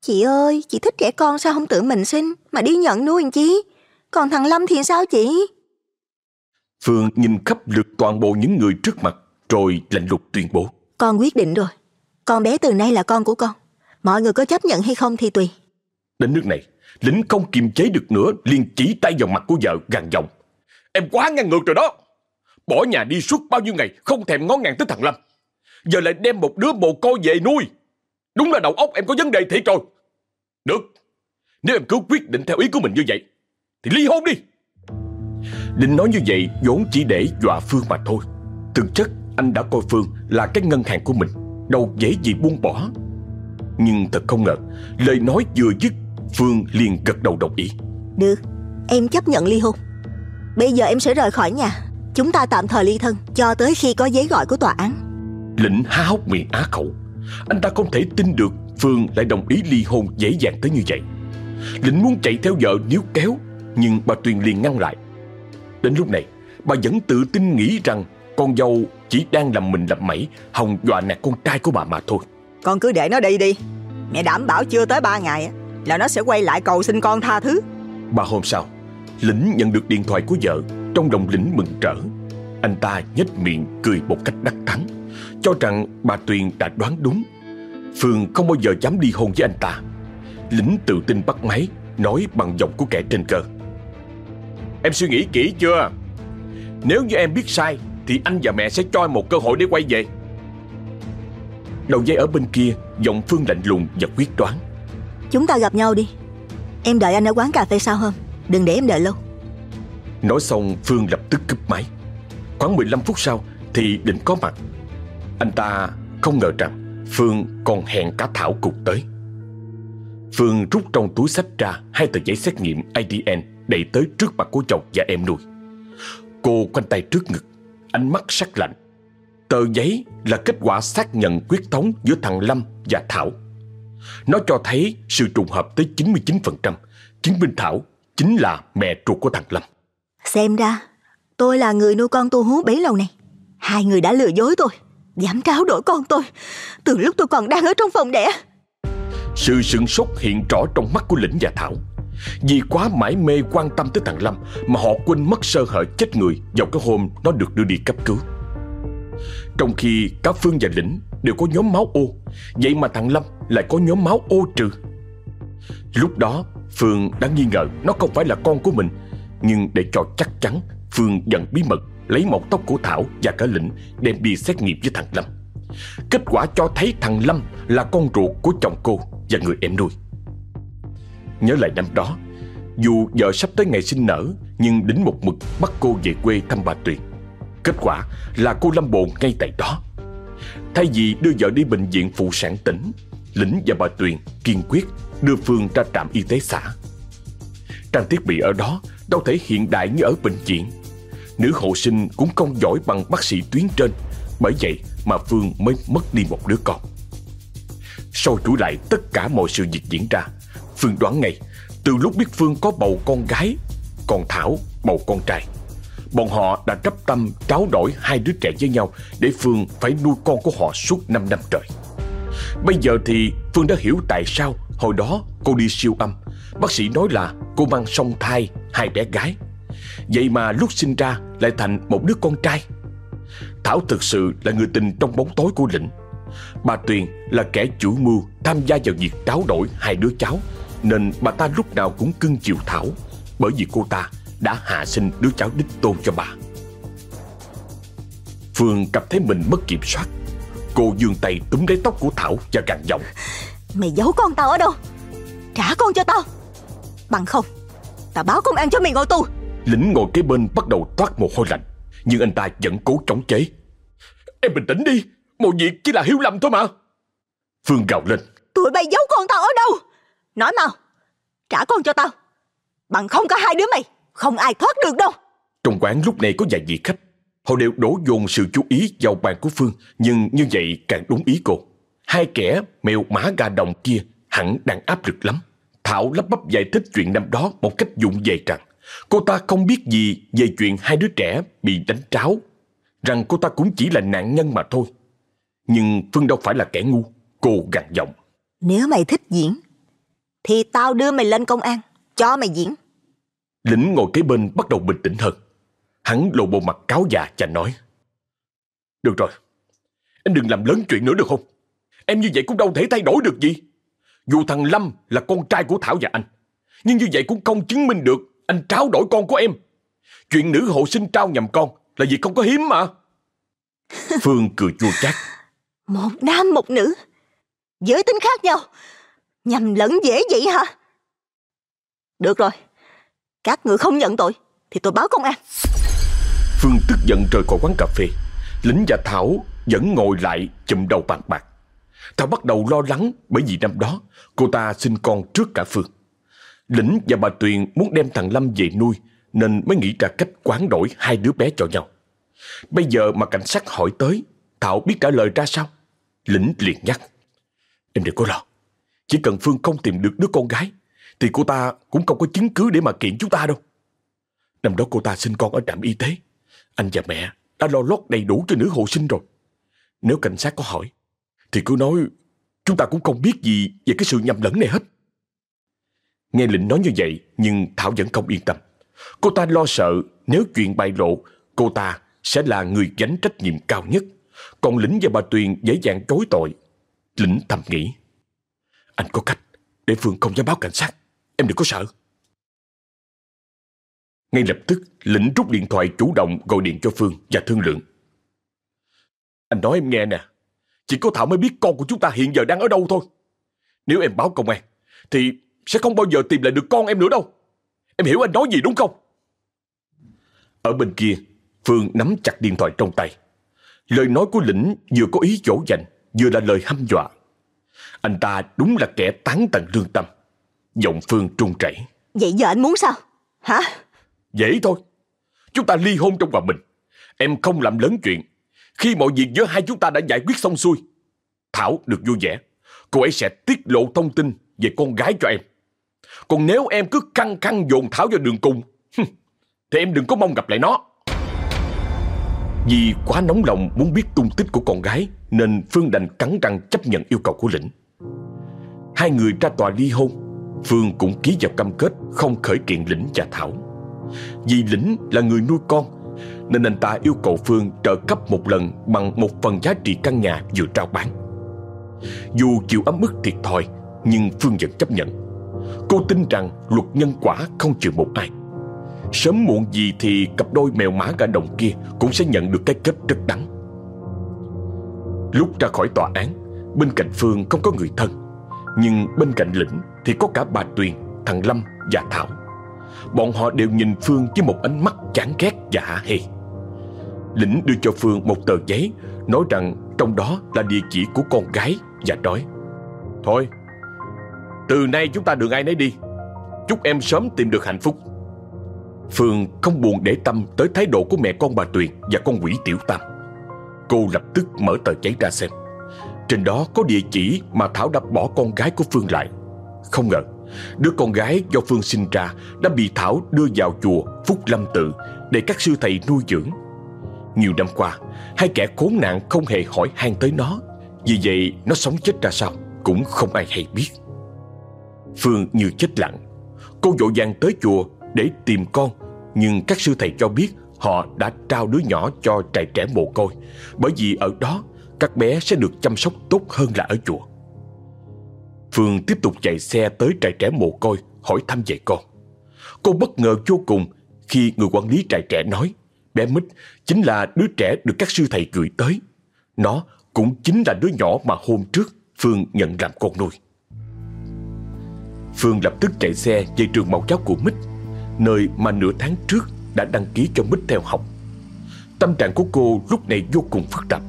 S2: Chị ơi, chị thích trẻ con sao không tự mình sinh, mà đi nhận nuôi làm chi? Còn thằng Lâm thì sao chị?
S1: Phương nhìn khắp lượt toàn bộ những người trước mặt, rồi lạnh lùng tuyên bố.
S2: Con quyết định rồi. Con bé từ nay là con của con. Mọi người có chấp nhận hay không thì tùy.
S1: Đến nước này, lính không kiềm chế được nữa, liền chỉ tay vào mặt của vợ gằn giọng. Em quá ngang ngược rồi đó. Bỏ nhà đi suốt bao nhiêu ngày, không thèm ngó ngàng tới thằng Lâm. Giờ lại đem một đứa mồ côi về nuôi. Đúng là đầu óc em có vấn đề thiệt rồi. Được, nếu em cứ quyết định theo ý của mình như vậy, thì ly hôn đi. Định nói như vậy vốn chỉ để dọa Phương mà thôi. Thực chất anh đã coi Phương là cái ngân hàng của mình, đâu dễ gì buông bỏ. Nhưng thật không ngờ, lời nói vừa dứt, Phương liền gật đầu đồng ý.
S2: Được, em chấp nhận ly hôn. Bây giờ em sẽ rời khỏi nhà. Chúng ta tạm thời ly thân cho tới khi có giấy gọi của tòa án.
S1: Lĩnh há hốc miệng á khẩu. Anh ta không thể tin được Phương lại đồng ý ly hôn dễ dàng tới như vậy. Lĩnh muốn chạy theo vợ níu kéo, nhưng bà Tuyền liền ngăn lại. Đến lúc này, bà vẫn tự tin nghĩ rằng con dâu chỉ đang làm mình làm mẩy, hòng dọa nạt con trai của bà mà thôi.
S3: Con cứ để nó đi đi. Mẹ đảm bảo chưa tới 3 ngày là nó sẽ quay lại cầu xin con tha thứ.
S1: Ba hôm sau, Lĩnh nhận được điện thoại của vợ, trong lòng Lĩnh mừng rỡ. Anh ta nhếch miệng cười một cách đắc thắng, cho rằng bà Tuyền đã đoán đúng. Phương không bao giờ dám đi hôn với anh ta. Lĩnh tự tin bắt máy, nói bằng giọng của kẻ trên cơ. Em suy nghĩ kỹ chưa? Nếu như em biết sai, thì anh và mẹ sẽ cho em một cơ hội để quay về. Đầu dây ở bên kia, giọng Phương lạnh lùng và quyết đoán.
S2: Chúng ta gặp nhau đi. Em đợi anh ở quán cà phê sau hôm. Đừng để em đợi lâu.
S1: Nói xong Phương lập tức cúp máy. Khoảng 15 phút sau thì định có mặt. Anh ta không ngờ rằng Phương còn hẹn cả Thảo cùng tới. Phương rút trong túi sách ra hai tờ giấy xét nghiệm ADN đẩy tới trước mặt của chồng và em nuôi. Cô quanh tay trước ngực, ánh mắt sắc lạnh. Tờ giấy là kết quả xác nhận quyết thống giữa thằng Lâm và Thảo. Nó cho thấy sự trùng hợp tới 99%, chứng minh Thảo chính là mẹ ruột của thằng Lâm.
S2: Xem ra, tôi là người nuôi con tu hú bấy lâu này. Hai người đã lừa dối tôi, dám tráo đổi con tôi, từ lúc tôi còn đang ở trong phòng đẻ.
S1: Sự sửng sốt hiện rõ trong mắt của Lĩnh và Thảo. Vì quá mải mê quan tâm tới thằng Lâm mà họ quên mất sơ hở chết người vào cái hôm nó được đưa đi cấp cứu. Trong khi cả Phương và Lĩnh đều có nhóm máu O, vậy mà thằng Lâm lại có nhóm máu O trừ. Lúc đó Phương đã nghi ngờ nó không phải là con của mình, nhưng để cho chắc chắn, Phương dần bí mật lấy mọc tóc của Thảo và cả Lĩnh đem đi xét nghiệm với thằng Lâm. Kết quả cho thấy thằng Lâm là con ruột của chồng cô và người em nuôi. Nhớ lại năm đó, dù vợ sắp tới ngày sinh nở, nhưng đính một mực bắt cô về quê thăm bà Tuyền. Kết quả là cô lâm bồn ngay tại đó. Thay vì đưa vợ đi bệnh viện phụ sản tỉnh, Lĩnh và bà Tuyền kiên quyết đưa Phương ra trạm y tế xã. Trang thiết bị ở đó đâu thể hiện đại như ở bệnh viện. Nữ hộ sinh cũng không giỏi bằng bác sĩ tuyến trên, bởi vậy mà Phương mới mất đi một đứa con. Sau chuỗi lại tất cả mọi sự việc diễn ra, Phương đoán ngay, từ lúc biết Phương có bầu con gái, còn Thảo bầu con trai. Bọn họ đã gấp tâm tráo đổi hai đứa trẻ với nhau để Phương phải nuôi con của họ suốt 5 năm trời. Bây giờ thì Phương đã hiểu tại sao hồi đó cô đi siêu âm. Bác sĩ nói là cô mang song thai hai bé gái. Vậy mà lúc sinh ra lại thành một đứa con trai. Thảo thực sự là người tình trong bóng tối của Lĩnh. Bà Tuyền là kẻ chủ mưu tham gia vào việc tráo đổi hai đứa cháu nên bà ta lúc nào cũng cưng chiều Thảo bởi vì cô ta đã hạ sinh đứa cháu đích tôn cho bà. Phương cảm thấy mình mất kiểm soát. Cô dương tay túm lấy tóc của Thảo và gằn giọng.
S2: Mày giấu con tao ở đâu? Trả con cho tao. Bằng không Tao báo công an cho mày ngồi tù.
S1: Lính ngồi kế bên bắt đầu toát mồ hôi lạnh Nhưng anh ta vẫn cố chống chế. Em bình tĩnh đi Mọi việc chỉ là hiểu lầm thôi mà. Phương gào lên.
S2: Tụi bay giấu con tao ở đâu Nói mau Trả con cho tao. Bằng không cả hai đứa mày Không ai thoát được đâu.
S1: Trong quán lúc này có vài vị khách. Họ đều đổ dồn sự chú ý vào bàn của Phương Nhưng như vậy càng đúng ý cô. Hai kẻ mèo mã gà đồng kia hẳn đang áp lực lắm. Thảo lắp bắp giải thích chuyện năm đó một cách dụng về rằng Cô ta không biết gì về chuyện hai đứa trẻ bị đánh tráo Rằng cô ta cũng chỉ là nạn nhân mà thôi. Nhưng Phương đâu phải là kẻ ngu Cô gằn giọng.
S2: Nếu mày thích diễn Thì tao đưa mày lên công an Cho mày diễn.
S1: Lĩnh ngồi kế bên bắt đầu bình tĩnh hơn. Hắn lộ bộ mặt cáo già và nói Được rồi Em đừng làm lớn chuyện nữa được không? Em như vậy cũng đâu thể thay đổi được gì. Dù thằng Lâm là con trai của Thảo và anh Nhưng như vậy cũng không chứng minh được Anh tráo đổi con của em. Chuyện nữ hộ sinh trao nhầm con Là việc không có hiếm mà. Phương cười chua chát.
S2: Một nam một nữ Giới tính khác nhau Nhầm lẫn dễ vậy hả Được rồi Các người không nhận tội Thì tôi báo công an
S1: Phương tức giận rời khỏi quán cà phê Lính và Thảo vẫn ngồi lại chùm đầu bàn bạc Thảo bắt đầu lo lắng bởi vì năm đó cô ta sinh con trước cả Phương. Lĩnh và bà Tuyền muốn đem thằng Lâm về nuôi nên mới nghĩ ra cách quán đổi hai đứa bé cho nhau. Bây giờ mà cảnh sát hỏi tới, Thảo biết trả lời ra sao? Lĩnh liền nhắc. Em đừng có lo. Chỉ cần Phương không tìm được đứa con gái, thì cô ta cũng không có chứng cứ để mà kiện chúng ta đâu. Năm đó cô ta sinh con ở trạm y tế. Anh và mẹ đã lo lót đầy đủ cho nữ hộ sinh rồi. Nếu cảnh sát có hỏi, thì cứ nói Chúng ta cũng không biết gì về cái sự nhầm lẫn này hết Nghe lệnh nói như vậy, Nhưng Thảo vẫn không yên tâm Cô ta lo sợ nếu chuyện bại lộ, Cô ta sẽ là người gánh trách nhiệm cao nhất Còn Lĩnh và bà Tuyền dễ dàng chối tội Lĩnh thầm nghĩ anh có cách để Phương không dám báo cảnh sát Em đừng có sợ Ngay lập tức Lĩnh rút điện thoại chủ động gọi điện cho Phương và thương lượng Anh nói em nghe nè chỉ có Thảo mới biết con của chúng ta hiện giờ đang ở đâu thôi. Nếu em báo công an, thì sẽ không bao giờ tìm lại được con em nữa đâu. Em hiểu anh nói gì đúng không? Ở bên kia, Phương nắm chặt điện thoại trong tay. Lời nói của Lĩnh vừa có ý dỗ dành, vừa là lời hăm dọa. Anh ta đúng là kẻ tán tận lương tâm. Giọng Phương trung chảy.
S2: Vậy giờ anh muốn sao? Hả?
S1: Dễ thôi. Chúng ta ly hôn trong hòa bình. Em không làm lớn chuyện khi mọi việc giữa hai chúng ta đã giải quyết xong xuôi, Thảo được vui vẻ. Cô ấy sẽ tiết lộ thông tin về con gái cho em. Còn nếu em cứ căng căng dồn Thảo vào đường cùng, thì em đừng có mong gặp lại nó. Vì quá nóng lòng muốn biết tung tích của con gái, nên Phương đành cắn răng chấp nhận yêu cầu của Lĩnh. Hai người ra tòa ly hôn, Phương cũng ký vào cam kết không khởi kiện Lĩnh và Thảo. Vì Lĩnh là người nuôi con nên anh ta yêu cầu Phương trợ cấp một lần bằng một phần giá trị căn nhà vừa trao bán. Dù chịu ấm ức thiệt thòi, nhưng Phương vẫn chấp nhận. Cô tin rằng luật nhân quả không trừ một ai. Sớm muộn gì thì cặp đôi mèo mã gà đồng kia cũng sẽ nhận được cái kết rất đắng. Lúc ra khỏi tòa án, bên cạnh Phương không có người thân. Nhưng bên cạnh Lĩnh thì có cả bà Tuyền, thằng Lâm và Thảo. Bọn họ đều nhìn Phương với một ánh mắt chán ghét và hả hê Lĩnh đưa cho Phương một tờ giấy Nói rằng trong đó là địa chỉ của con gái Và nói Thôi, từ nay chúng ta đường ai nấy đi. Chúc em sớm tìm được hạnh phúc. Phương không buồn để tâm tới thái độ của mẹ con bà Tuyền và con quỷ Tiểu Tam. Cô lập tức mở tờ giấy ra xem. Trên đó có địa chỉ mà Thảo đã bỏ con gái của Phương lại. Không ngờ, đứa con gái do Phương sinh ra đã bị Thảo đưa vào chùa Phúc Lâm Tự để các sư thầy nuôi dưỡng. Nhiều năm qua, hai kẻ khốn nạn không hề hỏi han tới nó. Vì vậy, nó sống chết ra sao cũng không ai hay biết. Phương như chết lặng. Cô vội vàng tới chùa để tìm con, nhưng các sư thầy cho biết họ đã trao đứa nhỏ cho trại trẻ mồ côi, bởi vì ở đó các bé sẽ được chăm sóc tốt hơn là ở chùa. Phương tiếp tục chạy xe tới trại trẻ mồ côi hỏi thăm về con. Cô bất ngờ vô cùng khi người quản lý trại trẻ nói bé Mít chính là đứa trẻ được các sư thầy gửi tới. Nó cũng chính là đứa nhỏ mà hôm trước Phương nhận làm con nuôi. Phương lập tức chạy xe về trường mẫu giáo của Mít, nơi mà nửa tháng trước đã đăng ký cho Mít theo học. Tâm trạng của cô lúc này vô cùng phức tạp.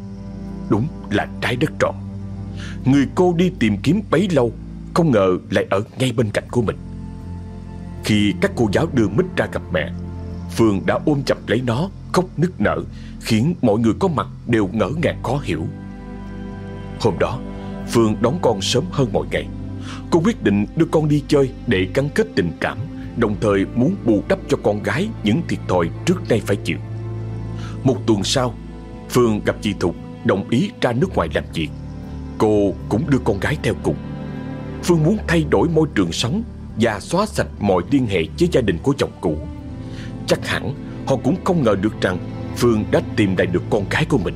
S1: Đúng là trái đất tròn. Người cô đi tìm kiếm bấy lâu không ngờ lại ở ngay bên cạnh của mình. Khi các cô giáo đưa Mít ra gặp mẹ, Phương đã ôm chặt lấy nó, khóc nức nở, khiến mọi người có mặt đều ngỡ ngàng khó hiểu. Hôm đó, Phương đón con sớm hơn mọi ngày. Cô quyết định đưa con đi chơi để gắn kết tình cảm, đồng thời muốn bù đắp cho con gái những thiệt thòi trước nay phải chịu. Một tuần sau, Phương gặp chị Thục đồng ý ra nước ngoài làm việc. Cô cũng đưa con gái theo cùng. Phương muốn thay đổi môi trường sống và xóa sạch mọi liên hệ với gia đình của chồng cũ. Chắc hẳn họ cũng không ngờ được rằng Phương đã tìm lại được con gái của mình.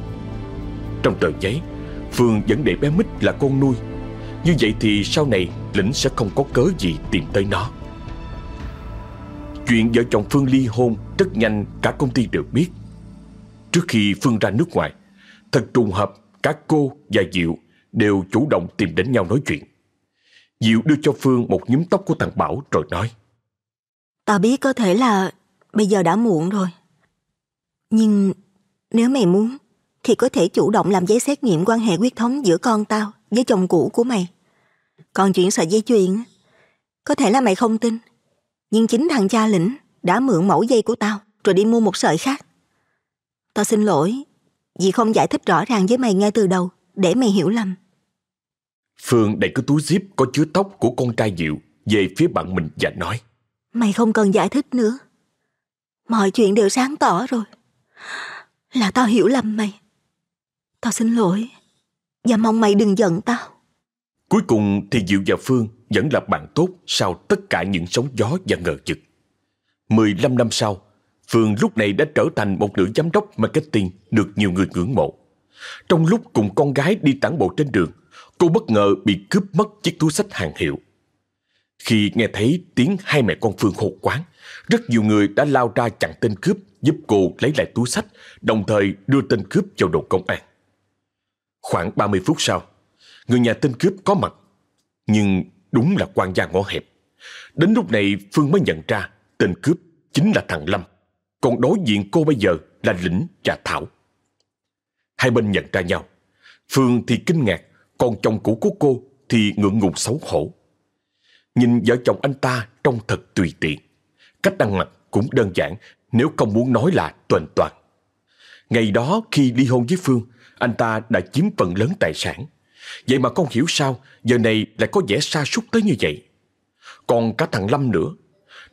S1: Trong tờ giấy, Phương vẫn để bé Mít là con nuôi. Như vậy thì sau này Lĩnh sẽ không có cớ gì tìm tới nó. Chuyện vợ chồng Phương ly hôn rất nhanh cả công ty đều biết. Trước khi Phương ra nước ngoài, thật trùng hợp cả cô và Diệu đều chủ động tìm đến nhau nói chuyện. Diệu đưa cho Phương một nhúm tóc của thằng Bảo rồi nói.
S2: Tao biết có thể là bây giờ đã muộn rồi. Nhưng nếu mày muốn thì có thể chủ động làm giấy xét nghiệm quan hệ huyết thống giữa con tao với chồng cũ của mày. Còn chuyện sợi dây chuyền, có thể là mày không tin, nhưng chính thằng cha lĩnh đã mượn mẫu dây của tao rồi đi mua một sợi khác. Tao xin lỗi vì không giải thích rõ ràng với mày ngay từ đầu để mày hiểu lầm.
S1: Phương đẩy cái túi zip có chứa tóc của con trai Diệu về phía bạn mình và nói
S2: Mày không cần giải thích nữa. Mọi chuyện đều sáng tỏ rồi. Là tao hiểu lầm mày. Tao xin lỗi và mong mày đừng giận tao.
S1: Cuối cùng thì Diệu và Phương vẫn là bạn tốt sau tất cả những sóng gió và ngờ vực. 15 năm sau, Phương lúc này đã trở thành một nữ giám đốc marketing được nhiều người ngưỡng mộ. Trong lúc cùng con gái đi tản bộ trên đường, cô bất ngờ bị cướp mất chiếc túi sách hàng hiệu. Khi nghe thấy tiếng hai mẹ con Phương hô quán, rất nhiều người đã lao ra chặn tên cướp giúp cô lấy lại túi sách, đồng thời đưa tên cướp vào đồn công an. Khoảng 30 phút sau, người nhà tên cướp có mặt, nhưng đúng là quan gia ngõ hẹp. Đến lúc này Phương mới nhận ra tên cướp chính là thằng Lâm, còn đối diện cô bây giờ là Lĩnh và Thảo. Hai bên nhận ra nhau, Phương thì kinh ngạc, còn chồng cũ của cô thì ngượng ngùng xấu hổ. Nhìn vợ chồng anh ta trông thật tùy tiện. Cách ăn mặc cũng đơn giản nếu không muốn nói là tuần toàn. Ngày đó khi ly hôn với Phương, anh ta đã chiếm phần lớn tài sản. Vậy mà con hiểu sao giờ này lại có vẻ sa sút tới như vậy. Còn cả thằng Lâm nữa,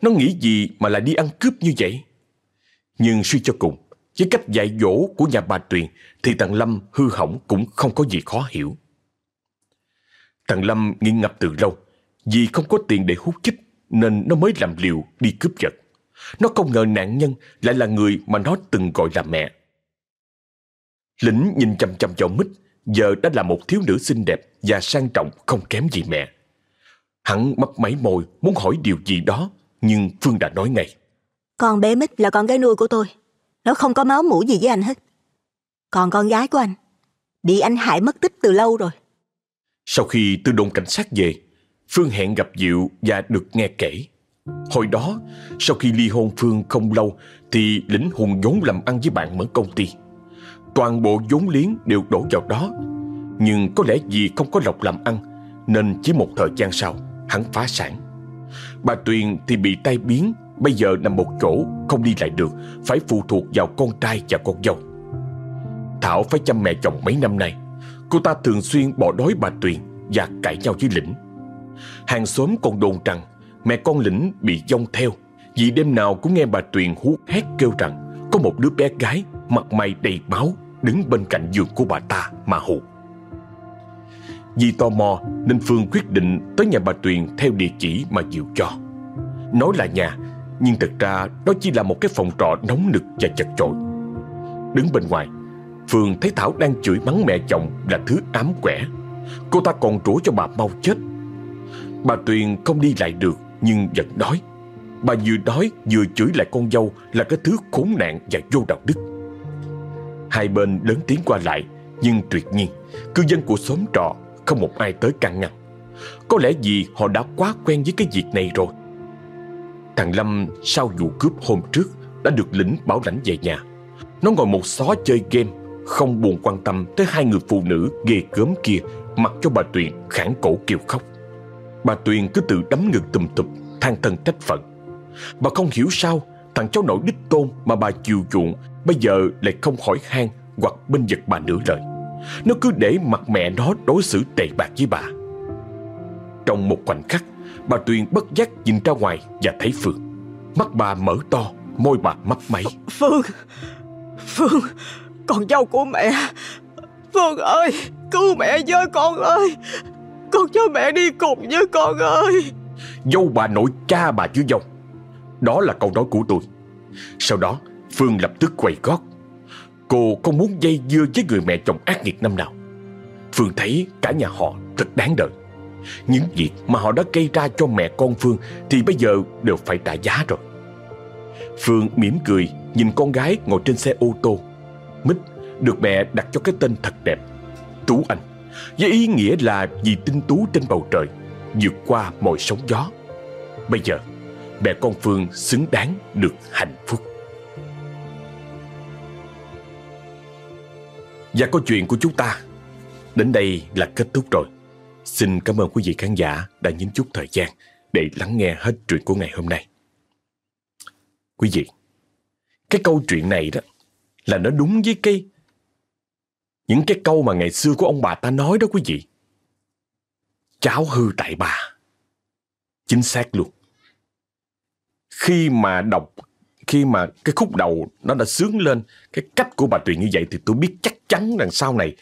S1: nó nghĩ gì mà lại đi ăn cướp như vậy? Nhưng suy cho cùng, với cách dạy dỗ của nhà bà Tuyền thì thằng Lâm hư hỏng cũng không có gì khó hiểu. Thằng Lâm nghi ngập từ lâu, vì không có tiền để hút chích nên nó mới làm liều đi cướp giật. Nó không ngờ nạn nhân lại là người mà nó từng gọi là mẹ. Lĩnh nhìn chăm chăm vào mít, giờ đã là một thiếu nữ xinh đẹp và sang trọng không kém gì mẹ. Hắn mấp máy môi muốn hỏi điều gì đó, nhưng Phương đã nói ngay.
S2: Con bé Mít là con gái nuôi của tôi. Nó không có máu mủ gì với anh hết. Còn con gái của anh, bị anh hại mất tích từ lâu rồi.
S1: Sau khi từ đồn cảnh sát về, Phương hẹn gặp Diệu và được nghe kể. Hồi đó, sau khi ly hôn Phương không lâu thì lĩnh hùng vốn làm ăn với bạn mở công ty. Toàn bộ vốn liếng đều đổ vào đó. Nhưng có lẽ vì không có lộc làm ăn Nên chỉ một thời gian sau Hắn phá sản Bà Tuyền thì bị tai biến Bây giờ nằm một chỗ, không đi lại được, Phải phụ thuộc vào con trai và con dâu. Thảo phải chăm mẹ chồng mấy năm nay. Cô ta thường xuyên bỏ đói bà Tuyền Và cãi nhau với Lĩnh. Hàng xóm còn đồn rằng Mẹ con Lĩnh bị dông theo. Vì đêm nào cũng nghe bà Tuyền hú hét kêu rằng Có một đứa bé gái Mặt mày đầy máu Đứng bên cạnh giường của bà ta mà hù. Vì tò mò Nên Phương quyết định tới nhà bà Tuyền Theo địa chỉ mà Diệu cho. Nói là nhà nhưng thật ra, đó chỉ là một cái phòng trọ nóng nực và chật chội. Đứng bên ngoài, Phương thấy Thảo đang chửi mắng mẹ chồng là thứ ám quẻ. Cô ta còn rủa cho bà mau chết. Bà Tuyền không đi lại được, nhưng vẫn đói. Bà vừa đói, vừa chửi lại con dâu là cái thứ khốn nạn và vô đạo đức. Hai bên lớn tiếng qua lại, Nhưng tuyệt nhiên, Cư dân của xóm trọ Không một ai tới can ngăn. Có lẽ vì họ đã quá quen với cái việc này rồi. Thằng Lâm sau vụ cướp hôm trước Đã được lĩnh bảo lãnh về nhà. Nó ngồi một xó chơi game, Không buồn quan tâm tới hai người phụ nữ ghê gớm kia, Mặc cho bà Tuyền khản cổ kêu khóc. Bà Tuyền cứ tự đấm ngực tùm tụp, than thân trách phận. Bà không hiểu sao, Thằng cháu nội đích tôn mà bà chiều chuộng Bây giờ lại không hỏi han Hoặc bên giật bà nửa lời. Nó cứ để mặt mẹ nó đối xử tệ bạc với bà. Trong một khoảnh khắc Bà Tuyền bất giác nhìn ra ngoài Và thấy Phương. Mắt bà mở to Môi bà mấp máy.
S3: Phương Phương Con dâu của mẹ. Phương ơi Cứu mẹ với con ơi. Con cho mẹ đi cùng với con ơi.
S1: Dâu bà nội cha bà chứ dâu. Đó là câu nói của tôi. Sau đó Phương lập tức quay gót. Cô không muốn dây dưa với người mẹ chồng ác nghiệt năm nào? Phương thấy cả nhà họ rất đáng đợi những việc mà họ đã gây ra cho mẹ con Phương Thì bây giờ đều phải trả giá rồi Phương mỉm cười Nhìn con gái ngồi trên xe ô tô Mít được mẹ đặt cho cái tên thật đẹp Tú Anh Với ý nghĩa là vì tinh tú trên bầu trời vượt qua mọi sóng gió. Bây giờ, mẹ con Phương xứng đáng được hạnh phúc. Và câu chuyện của chúng ta đến đây là kết thúc rồi. Xin cảm ơn quý vị khán giả đã nhấn chút thời gian để lắng nghe hết truyện của ngày hôm nay. Quý vị, cái câu chuyện này đó là nó đúng với cái những cái câu mà ngày xưa của ông bà ta nói đó quý vị. Cháu hư tại bà. Chính xác luôn. Khi mà đọc, khi mà cái khúc đầu nó đã sướng lên cái cách của bà Tuyền như vậy thì tôi biết chắc chắn rằng sau này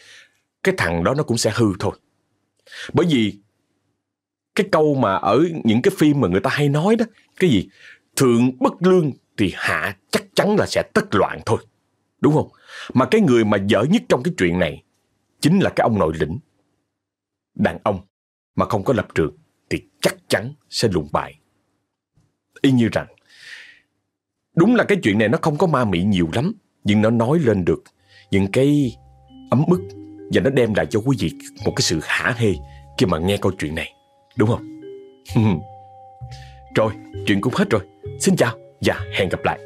S1: cái thằng đó nó cũng sẽ hư thôi. Bởi vì cái câu mà ở những cái phim mà người ta hay nói đó, cái gì? Thượng bất lương thì hạ chắc chắn là sẽ tất loạn thôi. Đúng không? Mà cái người mà dở nhất trong cái chuyện này chính là cái ông nội lĩnh. Đàn ông mà không có lập trường thì chắc chắn sẽ lụng bại. Y như rằng, đúng là cái chuyện này nó không có ma mị nhiều lắm, nhưng nó nói lên được những cái ấm ức và nó đem lại cho quý vị một cái sự hả hê khi mà nghe câu chuyện này. Đúng không? rồi, chuyện cũng hết rồi. Xin chào và hẹn gặp lại.